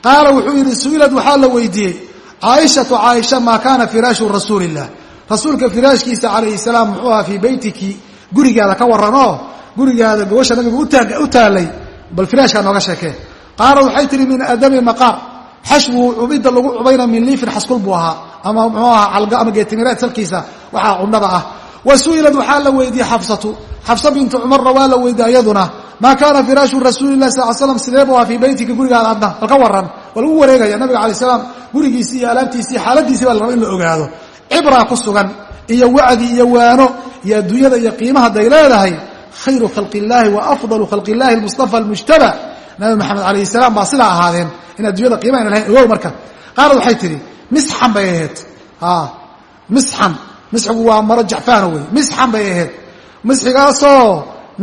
qaala wuxuu yidhi su'ilad waxaa la weydiiyey. Caaishatu caaisha maa kaana firaashu rasuuli illah rasuulka firaashkiisa calayhi salaam muxuu ahaa fii beytiki gurigaada ka warranoo gurigaada gobasha nabiga u taalay bal firaashkaa nooga sheekee qaala waxay tihi min adami maqaar. Xashwuu cubidda lagu cubayna min liifin xaskul buu ahaa ama muxuu ahaa calga ama geetimireed salkiisa waxaa cundhada ah. Wa su'ilad waxaa la weydiiyey xafsatu. Xafsa bintu cumarna waa la weydiiyey iyaduna maa kaana firaashu rasuulilah sal slam sidee buu ahaa fii beytika gurigaada adna bal ka warran. Waa lagu wareegaya nabiga alay salaam gurigiisii iyo alaabtiisii xaaladiisii baa la raba in la ogaado. Cibraa ku sugan iyo wacdi iyo waano iyo adduunyada iyo qiimaha haday leedahay khayru khalqi illaahi wa afdalu khalqi illahi almustafa almujtaba. Nabi maxamed calayhi salaam baa sidaa ahaadeen in adduunyada qiima ayna lahayn. Ogow marka qaarad waxay tidhi misxan bay ahayd. Misxan misxigu waa maro jacfaano wey misxan bay ahayd. Misxigaasoo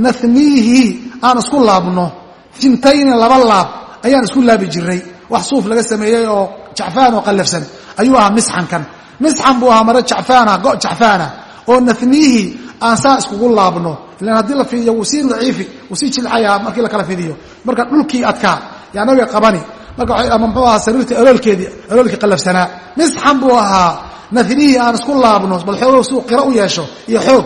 nahniihi aan isku laabno fintayni laba laab ayaan isku laabi jiray wax suuf laga sameeyey oo jacfaan oo qallafsan ayuu ahaa misxankan misxan buu jacfaana jacfaana oo nahniihi aan saa iskugu laabno. Ilan haddii la fidiyo wuu sii daciifi wuu sii jilcaya markii la kala fidiyo. Marka dhulkii adkaa yaa nabiga qabani. Marka ama muxuu ahaa sariirta aloolkeedii aloolkii qallafsanaa misxan buu ahaa. Nahniihi aan isku laabno bal xoogow suu qiro u yeesho iyo xoog.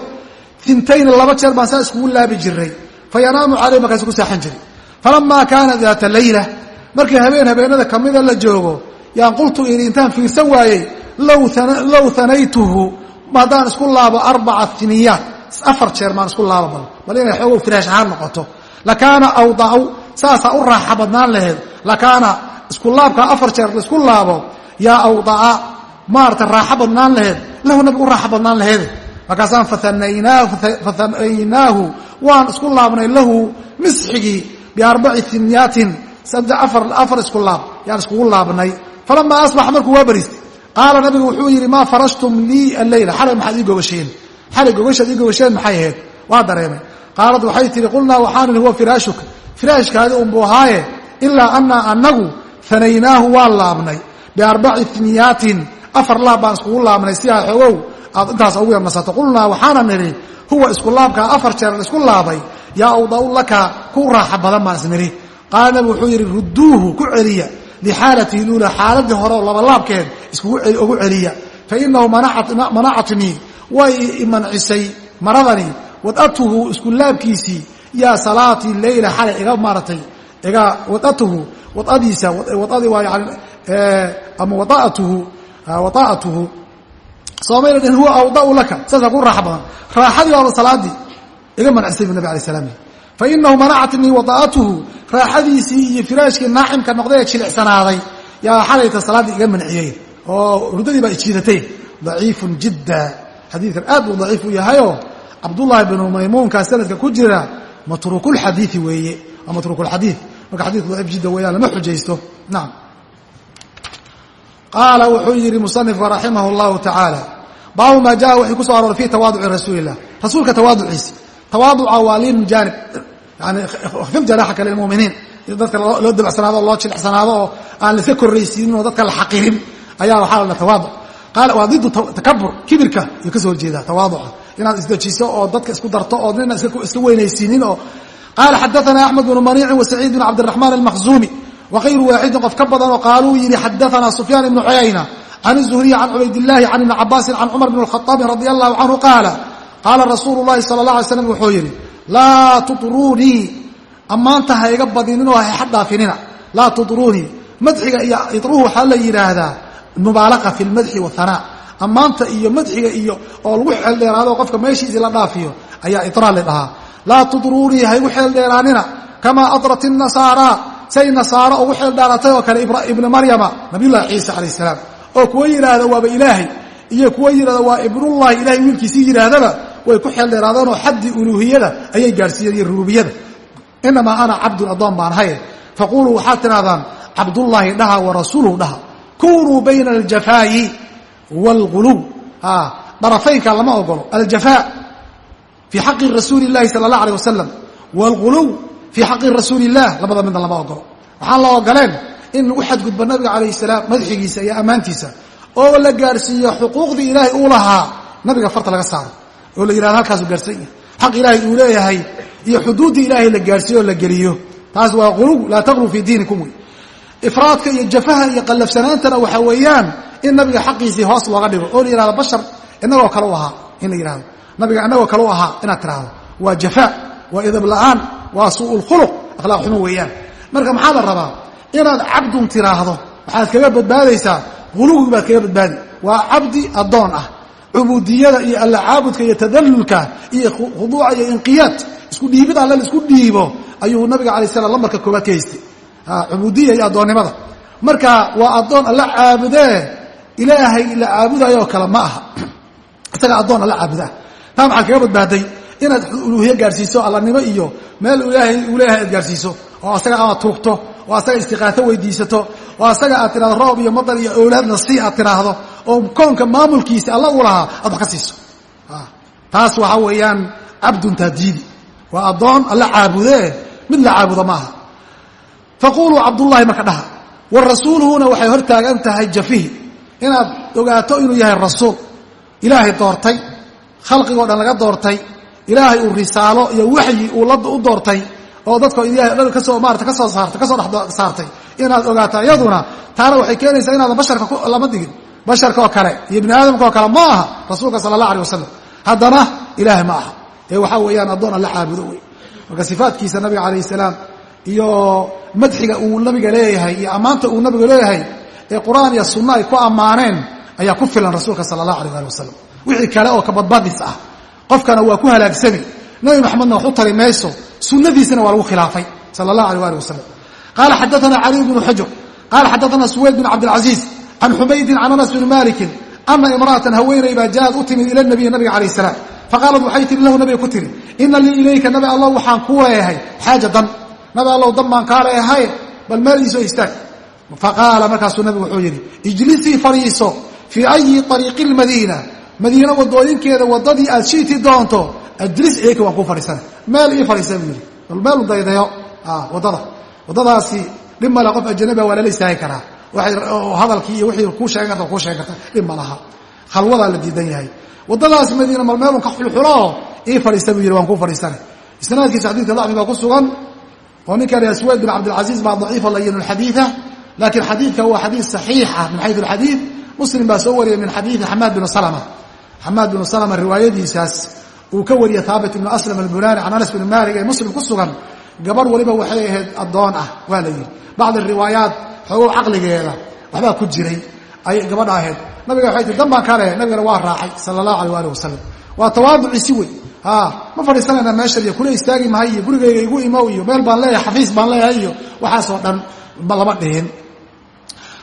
Intayni laba jeer baan saa iskugu laabi jiray. Fa yanaamu caleyh markaasu ku saaxan jiray. Falamaa kaana daata layla markii habeen habeenada kamida la joogo yaan qultu ini intaan fiirsan waayey low hanaytuhu haddaan isku laabo arbaca iniyaat afar jeer maan isku laabo bal bal inay xoogow firaash ahaan noqoto. Lakaana awdacu saasaa u raaxa badnaan laheed. Lakaana isku laabkaa afar jeer la isku laabo yaa awdaca maarata raaxo badnaan laheed. Lahu nabigu u raaxo badnaan laheede. Markaasaan faanaynaahu waan isku laabnay lahu misxigii biarbaci inyaatin afar isku laab yaan iskugu laabnay. Falamaa asbax markuu waa bariistay qaala nabigu wuxuu yidhi maa farashtum lii alleyla xalay maxaad ii gogasheen xalay gogashaad ii gogasheen maxay ahayd? Waa dareemay. Qaalad waxay tihi qulnaa waxaan ihi huwa firaashuka firaashkaadi unbuu ahaaye ilaa annaa annagu fanaynaahu waan laabnay biarbaci inyaatin afar laab baan iskugu laabnay si aa xoogow aad intaas ugu yarnasato qulnaa waxaana nidhi huwa isku laabkaa afar jeer isku laabay. Yaa awdau laka ku raaxa badan baan isnidhi qaala nabigu wuxuu yidhi rudduuhu ku celiya lixaalatihi luula xaaladii hore oo labalaabkeed iskugu celiya fa inahu manacatnii way imancisay maradani wadatuhu isku laabkiisii yaa salaatii leyla xalay iga maaratay iga wadatuhu wadadiisa wadadii waa yani ama wadaatuhu wadaa'atuhu soomayna dhin huwa awdau laka saasaa ku raaxa badan raaxadii waaba salaadii iga mancisay bu nabig alay slam fa inahu manacatnii wadaa'atuhu raaxadiisii iyo firaashkii naacimka noqday ee jilicsanaaday. Yaa xalayta salaaddii iga manciyey oo hurdadii baa ijiidatay. Daciifun jidda. Xadiidkan aad buu daciif u yahayoo cabdullaahi binu maymuunkaa sanadka ku jira matruukulxadiii weeye waa matruukulxadiid marka xadidku daciif jidda weeyaan lama xujaysto. Nacam qaala wuxuu yidhi musanifku raximah llahu tacaala baabu maa jaa waxay ku so arooray fi tawaaduci rasuulilah rasuulka tawaaduciisi tawaaduca waa liin jaanib yani khfid janaaxaka lilmuminiin dadka loo dabacsanaado o loo jilicsanaado oo aan laiska korraysiinin oo dadka la xaqirin ayaa waxaa la tawaaduc qaala waa didu takabur kibirka ayuu ka soo horjeedaa tawaaduca inaad isdejiso oo dadka isku darto oo nina iska weynaysiinin oo qaala xadaana axmed bnu maniicin wasaciid bn cabdiraxmaan almakhzuumi wakayru waaxidin qof ka badan oo qaaluu yidhi xadaana sufyaan ibnu cuyayna can الzuhriy can cubaydاllahi can ibni cabaasin can cumar bn اlkhaaabin radi allahu canhu qaala qaala rasuulu llahi sala اlah alay slam wuxuu yidhi laa turuunii ammaanta ha iga badininoo ha xaddhaafinina laa turuunii madxiga iyo iruhu waxaa la yidhaahdaa mubaalaqa fi lmadxi wahanaa ammaanta iyo madxiga iyo oo lagu xeeldheeraado qofka meeshiisii la dhaafiyo ayaa iraa la dhahaa. Laa tudruunii ha igu xeeldheeraanina kamaa adrat inasaara say nasaaro ugu xeeldheeratay oo kale ibna maryama nabiyullahi ciisa calayh salaam. Oo kuwa yidhaahda waaba ilaahay iyo kuwa yidhahda waa ibnullahi ilahay wiilkiisii yidhaahdaba way ku xeeldheeraadeenoo xaddi uluuhiyada ayay gaadhsiiyeen iyo rububiyada inamaa ana cabdun addoon baan haye faquluu waxaad tidhahdaan cabdullaahi dhaha wa rasuuluhu dhaha kunuu bayna aljafaayi wاlguluw dharafaynka lama ogolo aljafaa fii xaqi rasuuli اllahi sala اllah alيه wasalam wاlguluw fii xaqi rasuuli اllah labada midna lama ogolo waxaan la ogoleen in lagu xadgudbo nabiga calayh salaam madxigiisa iyo ammaantiisa oo la gaarhsiiyo xuquuqdii ilaahay uu lahaa nabiga farta laga saaro oo la yihahdo halkaasu gaarsan yahay. Xaq ilaahay uu leeyahay iyo xuduuddii ilaahay la gaarhsiiyo oo la geliyo. Taas waa guluw laa taqluu fii diinikum. Wey ifraadka iyo jafaha iyo qallafsanaantana waxaa weeyaan in nabiga xaqiisii hoos looga dhigo oo la yihahdo bashar inagoo kale u ahaa in la yihahdo nabiga inagoo kale u ahaa inaad tiraahdo. Waa jafa waa idab la'aan waa suu'u lkhuluq akhlaaq xumo weeyaan. Marka maxaa la rabaa? Inaad cabdun tiraahdo waxaad kaga badbaadaysaa guluwgi baad kaga badbaadi. Waa cabdi addoon ah cubuudiyada iyo alla caabudka iyo tadallulka iyo khuduuca iyo inqiyaad isku dhiibid alle la isku dhiibo ayuu nabiga alay slam lambarka koobaad ka haystay cubuudiya iyo addoonnimada marka waa addoon alla caabudee ilaahay la caabudayoo kale ma aha isaga addoon alla caabudaa taa maxaad kaga badbaaday inaad uluuhiye gaarhsiiso allanimo iyo meel ilaahay uu aad gaarhsiiso oo asaga aad tuugto oo asaga istiqaato weydiisato. Oo asaga aad tidhahdo roob iyo madar iyo owlaadna sii aad tidhaahdo oo koonka maamulkiisa alla u lahaa aad wax ka siiso. Taas waxaa weeyaan cabdun taadiidi waa addoon alla caabudee mid la caabudo ma aha faquluu cabdullaahi marka dhaha wa rasuuluhuna waxay hor taagan tahay jafihi. Inaad ogaato inuu yahay rasuul. Ilaahay doortay. Khalqigoo dhan laga doortay. Ilaahay uu risaalo iyo waxyi uu u doortay oo dadka ka soo maarata ka soo saartay ka soo dhex saartay inaad ogaato iyaduna taana waxay keenaysaa inaadan basharka lama digin. Basharka oo kale iyo bini aadamka oo kale ma aha rasuulka sala allah aleh wasalam haddana ilaahay ma aha. Ee waxaa weeyaan addoon alla caabudo wey marka sifaadkiisa nabiga calayh salaam iyo madxiga uu nabiga leeyahay iyo ammaanta uu nabiga leeyahay ee qur'aan iyo sunno ay ku ammaaneen ayaa ku filan rasuulka sala allah alayh ali wasalam wixii kale oo kabadbadis ah. Qofkana waa ku halaagsami nabi maxamedna wax u tari mayso sunadiisana waa lagu khilaafay sala allah alيh ali wasalam qaala xadaana caliy bnu xujur qaala xadaana suwayd bn cabdilcaziiz can xumaydin can anas bni malikin ana imra'atan haweeney baa jaaad u timid ila nabiy nabiga calayh salaam. Faqaalat waxay tihi lahu nabiga ku tihi ina lii ilayka nabi allow waxaan ku leeyahay xaaja dan nabi allow dan baan kaa leeyahay bal meel iisoo istaag. Faqaala markaasuu nabigu wuxuu yidhi ijlisii fadhiiso fii ayi ariiqi lmadiina madiina wadooyinkeeda wadadii aad shiiti ajlis ilayka waan kuu fadhiisana meel ii fadhiisa buu yidhi. Bal meelu daydayo waddada waddadaasi dhib male qof ajanabiga waa lala istaagi karaa. Hadalkii iyo wixii kuu sheegan karta kuu sheegan karta dhib ma laha. Khalwadaa la diidan yahay. Waddadaas madiina mal meelun ka xulxuloo ii fadhiista buu yidhi waan kuu fadhiisana isnaadkiisa xadiidka dacfi baa ku sugan oo ninkan aswayd bin cabdilcaziiz baa daciifa layin xadiida laakiin xadiidka waa xadiid saxiixa min xayu alxadiid. Muslim baa soo wariyay min xadiidi xamaad binu salama. Xamaad binu salama riwaayadiisaas uu ka wariye haabit ibnu aslam albunani can anas bni malik ee muslim ku sugan gabarh waliba waxay ahayd addoon ah waa la yidhi. Bacdi riwaayaat xoogow caqligeeda waxbaa ku jiray ayay gabadha ahayd. Nabiga waxay tii dan baan leehay nabigana waa raacay sala allahu alay ali wasalam waa tawaaduciisi wey ma fadhiisanayna meeshan iyo kula istaagi mahay iyo gurigayga igu imow iyo meel baan leeyahay xafiis baan leeyahay iyo waxaasoo dhan lama dhihin.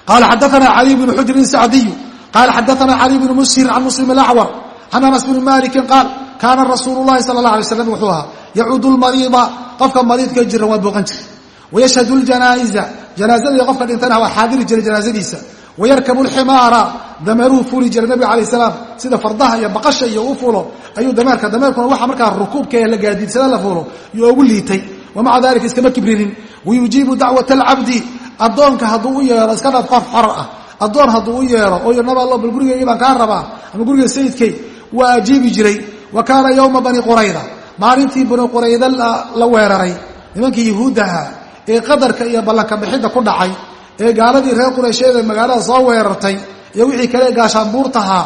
Qaala xadaana caliy bnu xujrin sacdiyu qaala xadaana caliy bnu mushir can muslim alacwar can anas malikin qaal kaana rasuulu llahi sala allah alay slam wuxuu ahaa yacuudu lmariida qofka mariidka jiran waa booqan jira wayashhadu ljanaa'iza janaazadii qofka dhintana waa xaadiri jiray janaazadiisa wayarkabu lximaara dameeruhu fuuli jiray nabiga alayh salaam sida fardaha iyo baqasha iyo u fulo ayuu dameerka dameerkuna waxa markaa rukuubka ee la gaadiidsada la fuulo yuu ogu liitay wamaca dalika iskama kibrinin wayujiibu dacwat alcabdi addoonka hadduu u yeero iska dhaaf qof xor ah addoon hadduu u yeero oo y naba allo bal gurigeygii baan kaa rabaa ama guriga sayidkay waa ajiibi jiray wa kaana yowma bani qurayda maalintii bani qurayda la weeraray. Nimankii yuhuuddaha ee qadarka iyo ballanka bixidda ku dhacay ee gaaladii reer qureysheed ee magaalada soo weerartay iyo wixii kale gaashaanbuurtahaa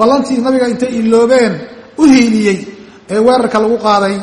ballantii nabiga intay iloobeen u hiiliyey ee weerarka lagu qaaday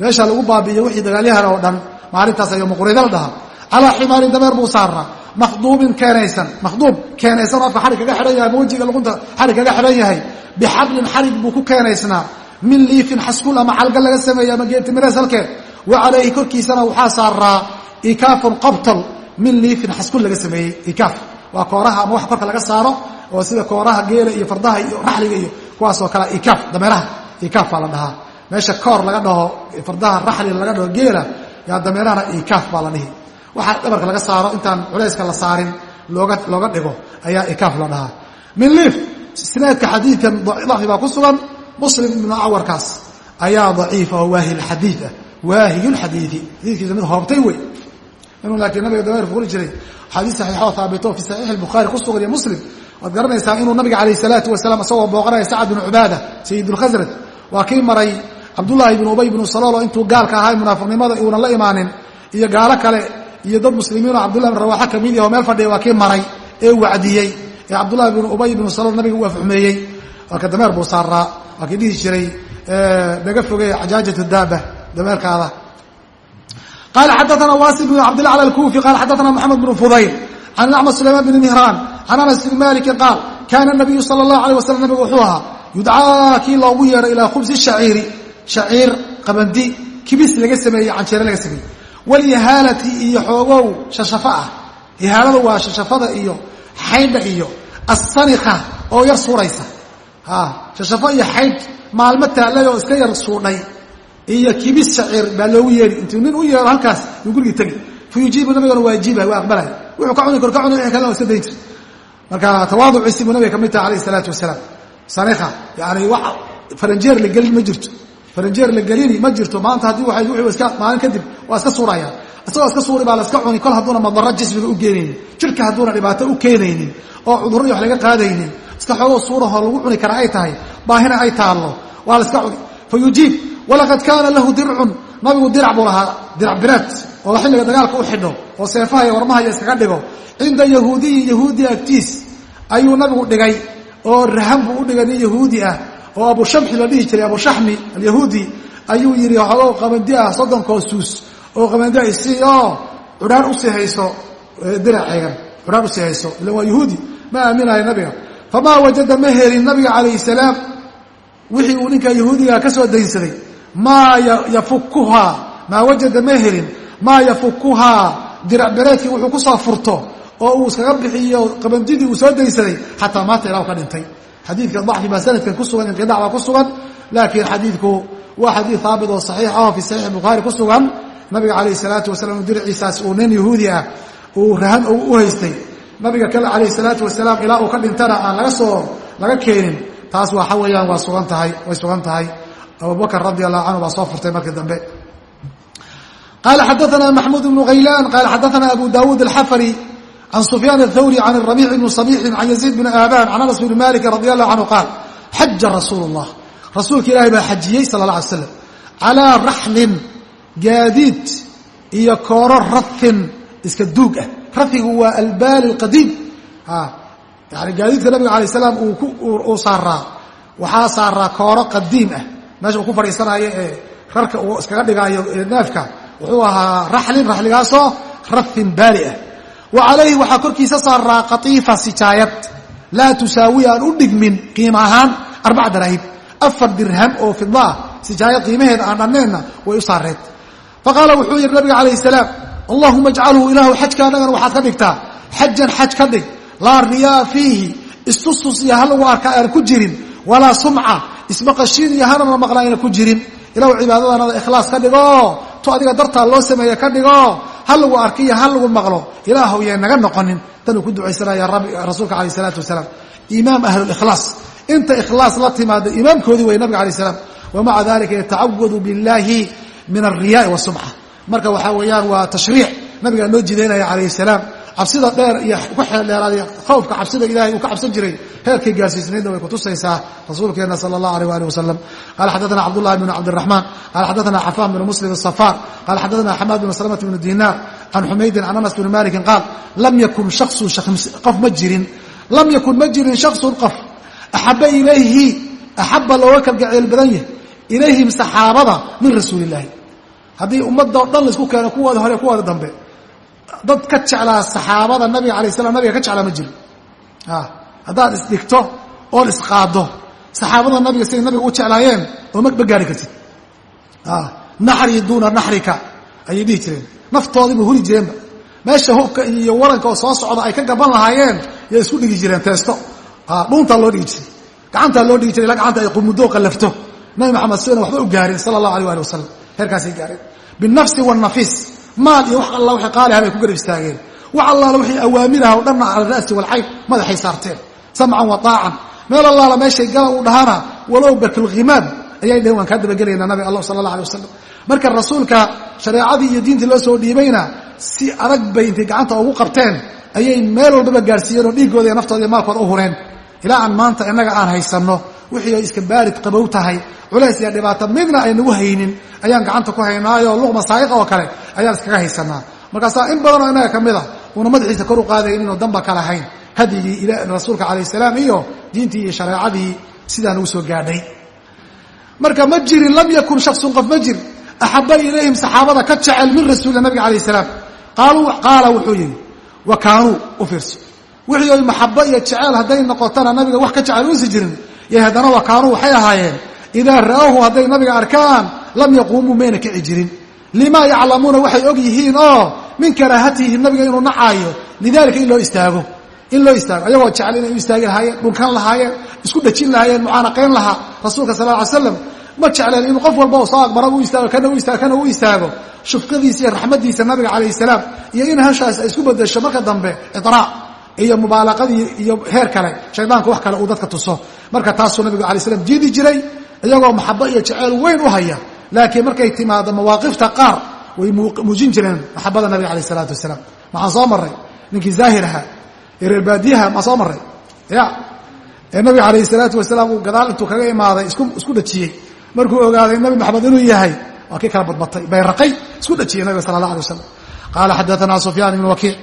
meesha lagu baabi'iyo wixii dagaalyahan oo dhan. Maalintaas yowma qurayda la dhaha calaa ximaarin dameer buu saaraa makhduubin keenaysan. Makhduub keenaysan afka xarig kaga xidhan yahay ama wejiga luqunta xarig kaga xidhan yahay. Bixablin xarig buu ku keenaysnaa min liifin xaskul ama calga laga sameeyey ama geetimirees halkeed wa calayhi korkiisana waxaa saaraa ikaafun qabtol min liifin xaskul laga sameeyey ikaaf. Waa kooraha ama wax korka laga saaro oo sida kooraha geela iyo fardaha iyo raxliga iyo kuwaasoo kale ikaaf dameeraha. Ikaaf baa la dhahaa. Meesha koor laga dhaho fardaha raxliga laga dhaho geela yaa dameerahana ikaaf baa la dhihi. Waxaa dhabarka laga saaro intaan culayska la saarin looga looga dhigo ayaa ikaaf la dhahaa. Min liif isnaadka xadiidkan dacfi baa ku sugan muslim ibnu awarkaas ayaa daciifa oo waahi xadiid ah. Waahiy xadiidi xadiidkiisa mid hoobtay wey inuu laakiin nabiga dameer fuuli jiray. Xadiis saxiixoo haabito fi saxiix bukhaari ku sugan iyo muslim. Waad garanaysaa inuu nabiga calayh salaatu wasalaam isagoo booqanaya sacad binu cubaada sayid lkhasraj waa kii maray cabdullaahi bnu ubay bnu saloolo intuu gaalka ahaa munaafiqnimada uunan la imaanin iyo gaalo kale iyo dad muslimiinoo cabdullahi bin rawaxa ka mid yaho meel fadhiya waa kii maray ee wacdiyey ee cabdullahi bnu ubay bnu salool nabiga u afxumeeyey marka waa kii dhihi jiray naga foge cajaajat daaba dameerkaada. Qala xadaana waasi bn cabdillah cala alkufi qala xadaana moxamed bnu fudayl can acmad sulaymaan bni mihraan can anas bni maliki qaal kaana nabiyu sala allahu alayh wasalam nabigu wuxuu ahaa yudcaa kii loogu yeeray ilaa khubsi shaciiri shaciir qabandi kibis laga sameeyey canjeere laga sameeyey. Walyahaalati iyo xoogow shashafo ah. Ihaaladu waa shashafada iyo xaydha iyo assanika oo yar suuraysa shashafo iyo xaydh maalmo taallay oo iska yar suudhay iyo kibis shaciir baa loogu yeeri intuu nin u yeero halkaas yuu gurigii tegi fa yujiibu nabigana waa ajiibay waa aqbalay. Wuxuu ka cuni kor ka cuni wixii kalena waa iska dayn jir marka tawaaduciisi buu nabiga ka mid taha alayh isalaatu wasalaam. Sanika yani wax faranjeer la gelin ma jirto. Faranjeer la gelini ma jirto. Maanta haddii waay wuu iska maalin kadib waa iska suurayaan. Isagoo iska suuri baa la iska cuni kol hadduuna madaro jismiga u geenaynin. Jirka hadduuna dhibaato u keenaynin. Oo cudurradii wax laga qaadaynin iska xoogoo suurahoo lagu cuni kara ay tahay baahina ay taallo. Waa la iska cuni. Fa walaqad kaana lahu dircun. Nabigu dirac buu lahaa dirac bireed oo xilliga dagaalka u xidho oo seefaha iyo warmaha iyo iskaga dhigo. Cinda yahuudiyi yahuudi agtiis ayuu nabigu dhigay oo rahan buu u dhigay nin yahuudi ah oo abushamxi la dhihi jiray abushaxmi alyahuudi. Ayuu yidhi waxoogoo qabandi ah soddonkoo suus oo qabandi ay sii oo cudhaan u sii hayso diraceygan cudhaan u sii hayso. Ilan waa yahuudi ma aaminayo nabiga famaa wajada ma helin nabiga calayhi salaam. Wixii uu ninka yahuudiga ka soo daynsaday maa yafukuhaa maa wajada ma helin maa yafukuhaa dirac bereedkii wuxuu ku soo furto oo uu iskaga bixiyo qabandidii uu soo daynsaday xataa maanta ilaa ka dhintay. Xadiidka dacfi baa sanadkan ku sugan inqidac baa ku sugan laakiin xadiidku waa xadiid haabit oo saxiix ah oo fi saxiix bukhaari ku sugan. Nabiga calayh salaatu wasalaam diriciisaas uu nin yahuudi ah uu rahan u haystay nabiga kale calayh salaatu wasalaam ilaa uu ka dhintana aan laga soo laga keenin taas waxa weeyaan waa sugan tahay way sugan tahay. Abubakr radi allahu canhu baa soo furtay markii dambe. Qala xadaana maxmuud bnu haylaan qala xadaana abu dawuud alxafari can sufyaan athawri can rabiic bni sabixin can yaziid bni aaban can anas bni malik radi allahu canhu qaal xaja rasuulu llah rasuulka ilaahay baa xajiyey sala la alay slam calaa raxlin gaadiid iyo kooro rafin iska duug ah rafigu waa albaali qadiim. Yani gaadiidka nabiga alay salaam uu saaraa. Waxaa saaraa kooro qadiim ah. Meesha uu ku fadhiisanaayo ee rarka uu iskaga dhigaayo neefka wuxuu ahaa raxlin raxligaasoo rafin baali ah. Wa calayhi waxaa korkiisa saaraa qatiifa sijaayad. Laa tusaawi aan u dhigmin qiima ahaan arbaca daraahib. Afar dirham oo fidlaah sijaayad qiimaheeda aan dhanneenna way u saareed. Faqaala wuxuu yidhi nabiga calayh salaam allahuma ajcalhu ilaahu xajka annagana waxaad ka dhigtaa. Xajan xaj ka dhig. Laa riyaa fiihi istustus iyo ha lagu arka aan ku jirin. Walaa sumca ismaqashiin iyo hanana maqla ayna ku jirin. Ilahu cibaadadanada ikhlaas ka dhigo. Tu adiga dartaa loo sameeye ka dhigo. Ha lagu arkiyo ha lagu maqlo. Ilaahow yay naga noqonin. Tanuu ku ducaysanaya rasuulka alayh isalaatu wasalaam. Imaam ahlulikhlaas inta ikhlaas la timaada imaamkoodii way nabiga alay slam wamaca dalika yatacawadu biاllahi min alriyaai wasumca marka waxa weeyaan waa tashriic. Nabigaa noo jidaynaya calayhi salaam. Cabsida dheer iyo ku xeeldheeraaday khawfka cabsida ilaahay uu ka cabsan jiray heerkay gaarsiisnaydna way kutusaysaa rasuulkeenna sala allah aleh walih wasalam qaala xaddaana cabdullahi bn cabdiraxmaan qaala xaddaana cafaan bn muslim asafaar qaala xaddaana xamaad bn salamata bn dinaar can xumaydin can anas bn malikin qaal lam yakun shasun qof ma jirin. Lam yakun ma jirin shaksun qof. Axaba ilayhi axaba looga kalgaceel badan yahy ilayhim saxaabada min rasuuli illahi haddii ummadda o dhan la isku keeno kuwooda hore kuwooda dambe. Dad ka jeclaa saxaabada nabiga alay slam nabiga ka jeclaa ma jiro haddaad isdhigto oon isqaado saxaabada nabiga siday nabiga u jeclaayeen oo ma gaari kartid. Naxrii duuna naxrika ayay dhihi jireen. Naftoodiiba huri jireenba. Meesha hubka iyo waranka oo soo socda ay ka gaban lahaayeen yay isku dhigi jireen teesto dhuuntaa loo dhigi jiray. Gacantaa loo dhigi jiray ilaa gacanta ay qumudo qallafto nabi maxamed sina waxba u gaarin sala allahu alيh ali wasalam heerkaasay gaareen. Binafsi wاnafiis maal iyo wax alla waxay qaaliha bay ku garab istaageen. Wax allaala wixii awaamiraha o dhanna cala ra'si walcayn madaxay saarteen. Samcan wa taacan. Meel allaala meeshay gala u dhahana walow bakulkhimaam ayay dhaheen waan kaa dabagelaynaa nabi allah sala allah alay wasalam marka rasuulka shareecadii iyo diintii loo soo dhiibayna si adag bay intay gacanta ugu qabteen ayay meel walbaba gaarsiiyeen oo dhiiggooda iyo naftooda iyo maalkooda u hureen. Ilaa aan maanta innaga aan haysanno wixii ay iska baarid qabow tahay. Culays iyo dhibaato midna aynagu haynin ayaan gacanta ku haynaayo luqma saa'iqa oo kale ayaan iskaga haysanaa markaasaa in badanoo innaga ka mid a uuna madaxiisa kor u qaadayn inuu damba ka lahayn hadyigii rasuulka calayh salaam iyo diintii iyo shareecadii sidaa nagu soo gaadhay. Marka ma jirin lam yakun shaksun qof ma jir. Axaba ilayhim saxaabada ka jecel min rasuulila nabiga calayh salaam. Qaala wuxuu yidhi wa kaanuu u fiirso. Wixii oy maxabo iyo jeceel hadday noqotana nabiga wax ka jecel uusi jirin yo haddana wa kaanuu waxay ahaayeen idaa ra'awhu hadday nabiga arkaan lam yaquumuu mayna kici jirin. Limaa yaclamuuna waxay og yihiin oo min karaahatihi nabiga inuu nacaayo lidalika in loo istaago. In loo istaago ayagoo jecel inay u istaagi lahaayeen dhunkan lahaayeen isku dhajin lahaayeen mucaanaqayn lahaa rasuulka sal ly slam ma jecleen inuu qof walba soo aqbara u istaago kana u istaago kana u istaago? Shufqadiisa iyo raxmadiisa nabiga calayh salaam iyo in hashaas ay isku bedesho marka dambe idraac iyo mubaalaqadii iyo heer kale shaydaanka wax kale uu dadka tuso. Marka taasuu nabigu alay slam jiidi jiray iyagoo maxabo iyo jeceyl weyn u haya. Laakiin markay timaado mawaaqifta qaar way muujin jireen maxabada nabiga alayh isalaatu wasalaam. Maxaan soo maray ninkii zaahiraha ee reer baadiyaha maa soo maray ya. Ee nabiga alayh salaatu wasalaam uu gadaal intuu kaga imaaday isku dhajiyey. Markuu ogaaday nabi maxamed inuu yahay waa kii kala badbatay bayraqay isku dhajiyey nabiga sala allah alay wasalam qaala xadaana sufyaan ibn wakiic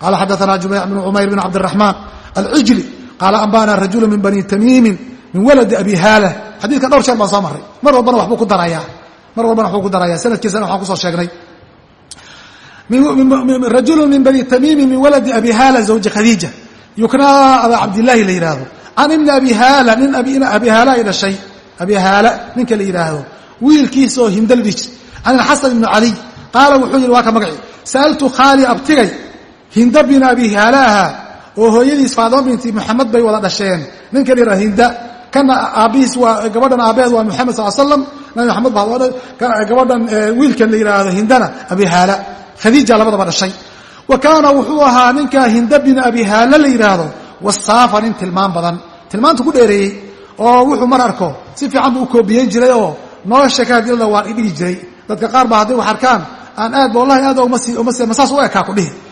qaala xadaana jumayc bn cumayr bn cabdiraxmaan alcijli qaala ambana rajulu min bani tamiimin min waladi abi haala xadiidka dhowr jeer baan soo maray mar walbana waxbuu ku darayaa mar walbana waxbuu ku daraya sanadkiisana waxaan ku soo sheegnay rajulu min bani tamiimi min waladi abi haala zawji khadiija yuknaa aba cabdillaahi la yidhaahdo can ibni abi haala nin abi haala ay dhashay abi haala ninka la yidhaahdo wiilkiisa oo hindaldhij can ilxasan ibni caliy qaala wuxuu yidhi waa ka magaci sa'altu khaali abtigay hinda bin abi haala ahaa oo hooyadiis faadimo binti moxamed bay wada dhasheen. Ninka la hinda kana aabbihiis waa gabadhan aabbaheed waa moxamed sal slam nabi maxamed baa gabadhan wiilkan la yidhaahdo hindana abi haala khadiija labadaba dhashay. Wa kaana wuxuu ahaa ninkaa hinda bin abi haala la yidhaahdo wasaafa nin tilmaan badan. Tilmaanta ku dheereeyey oo wuxuu mar arko si fiican buu u koobiyeyn jiray oo nolosha ka hadilada waan idhigi jiray. Dadka qaar baa hadday wax arkaan aan aad wallahi aad ma saas u ekaa ku dhihi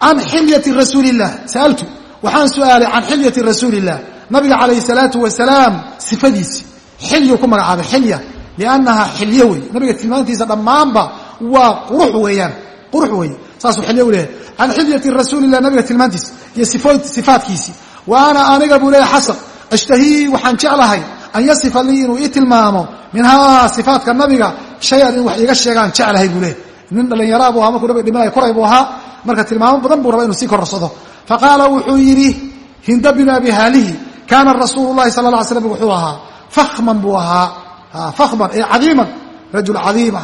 can xilyati rasuuliillah sa'altu. Waxaan su'aalay can xilyati rasuuliillah nabiga calayhi salaatu wasalaam sifadiisi. Xilyu ku magacaabay xilya liannaha xilyo wey nabiga tilmaantiisa dhammaanba waa qurux weeyaan. Qurux weeye saasuu xilyo u leeyahay. Can xilyati rasuulilah nabiga tilmaantiisa iyo sifaadkiisii wa ana aniga buu leeyahay xasan ashtahii waxaan jeclahay an yasifa lii inuu ii tilmaamo. Minhaa sifaatka nabiga shay-an in wax iiga sheegaan jeclahay buu leeyahy nin dhallinyaraa buu ahaa markuu ahaa marka tilmaamo badan buu rabaa inuu sii korarsado faqaala wuxuu yidhi hinda binu abi haalihi kaana rasuulu llahi sala la ly slam wuxuu ahaa fakhman buu ahaa. Fakhman ee cadiiman rajul cadiima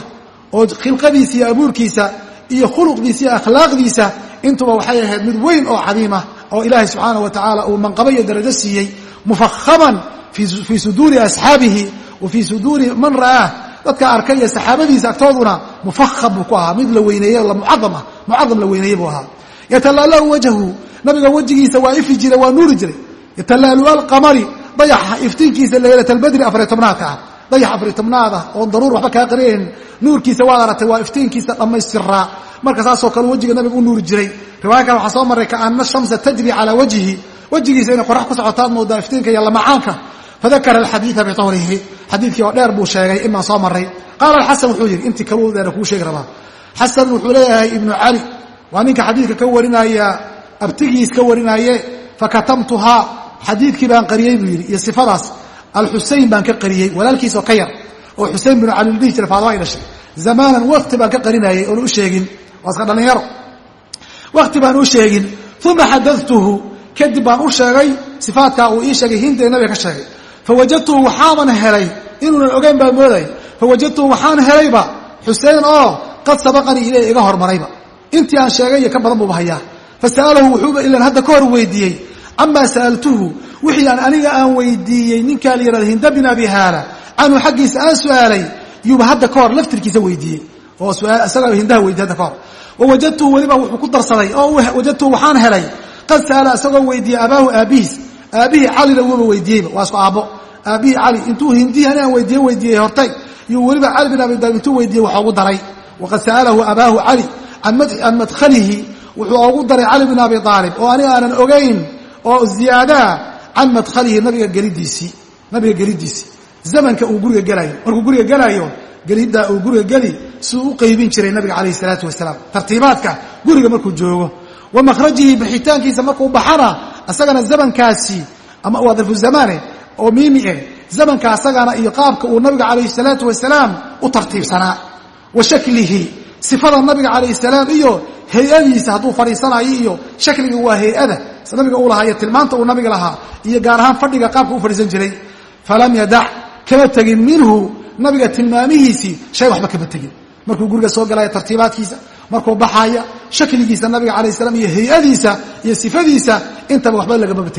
oo khilqadiisa iyo abuurkiisa iyo khuluqdiisa iyo akhlaaqdiisa intuba waxay ahayd mid weyn oo cadiimah oo ilaahay subxaana wa tacaala uu manqaba iyo darajo siiyey mufakhaman fii suduuri asxaabihi wa fii suduuri man ra'aah dadka arkay iyo saxaabadiisa agtooduna mufaham buu ku ahaa. Mid la weyneeye mucaam ah mucadam la weyneeye buu ahaa. Yatalaalahu wajhu nabiga wejigiisa waa ifi jiray waa nuuri jiray. Yatalaalu alqamari. Dayaxa iftiinkiisa laylat albadri afariy tobnaadka ah dayax afariy tobnaad ah oon daruur waxba kaa qarinayn nuurkiisa waad aragtay waa iftiinkiisa dhammaystiraa marka saasoo kale wejiga nabiga u nuuri jiray. Riwaaya kale waxaa soo maray kaana shamsa tajri calaa wajhi wejigiisa inay qorax ku socotaad moodaa iftiinka iyo lamacaanka fadakara alxadiida biطawlihi xadiidkii oo dheer buu sheegay imaan soo maray qaala alxasan wuxuu yidhi intii kaluu dheer kuu sheegi rabaa xasan wuxuu leeyahay ibnu cali waa ninka xadiidka ka warinaya abtigiis ka warinaaye fakatamtuhaa xadiidkii baan qariyey buu yidhi iyo sifadaas alxusein baan ka qariyey walaalkiisoo ka yar oo xusein binu cali dhihi jira faadima ay dhashay zamaanan wakti baan ka qarinayay oona u waa iska dhallinyaro wakti baan u uma xadatuhu kadib baan u sheegay sifaadkaa uu ii sheegay hinta nabiga ka sheegay fawajadtuhu waxaaban helay inuunan ogeyn baan mooday fawajadtuhu waxaan helayba xusein oo qad sabaqanii ilay iga hormarayba intii aan sheegay iyo ka badan buuba hayaa fasa'alahu wuxuuba ilan hadda ka hor weydiiyey camaa sa'altuhu wixii aan aniga aan weydiiyey ninkaa la yihahda hinda bin abi haala canhu xaggiisa aan su'aalay yuuba hadda ka hor laftirkiisa weydiiyey oo isagaa hindaha weydiye hadda ka hor wawajadtuhu weliba wuxuu ku darsaday oo wajadtuhu waxaan helay qad sa'ala isagoo weydiiyey abaahu aabihiis aabihii calina wuuba weydiiyeyba waa isku aabbo aabihii cali intuu hindihi ani aan weydiiye weydiiyey hortay yuu weliba cali bin abi daalib intuu weydiiyey wax ogu daray. Waqad sa'alahu abaahu cali can madkhalihi wuxuu ogu daray cali bin abi aalib oo aniga aanan ogayn oo ziyaadaa can madkhalihi nabiga gelidiisii nabiga gelidiisii. Zamanka uu guriga gelaayo markuu guriga gelaayo geliddaa uu guriga geli siduu u qaybin jiray nabiga calayh isalaatu wasalaam. Tartiibaadka guriga markuu joogo. Wa makhrajihi bixitaankiisa markuu baxana asagana zamankaasi ama waa zamaane oo miimi eh zamanka asagana iyo qaabka uu nabiga calayh salaatu wasalaam u tartiibsanaa. Wa shaklihi sifada nabiga calayh salaam iyo hay'adiisa hadduu fadhiisanayo iyo shakliga waa hay'ada. Nabiga uu lahaa iyo tilmaanta uu nabiga lahaa iyo gaar ahaan fadhiga qaabka u fadhiisan jiray. Falam yadac kama tegin minhu nabiga tilmaamihiisii shay waxba kama tegin. Markuu guriga soo galaya tartiibaadkiisa markuu baxaya shakligiisa nabiga calayh salaam iyo hay'adiisa iyo sifadiisa intaba waxba lagama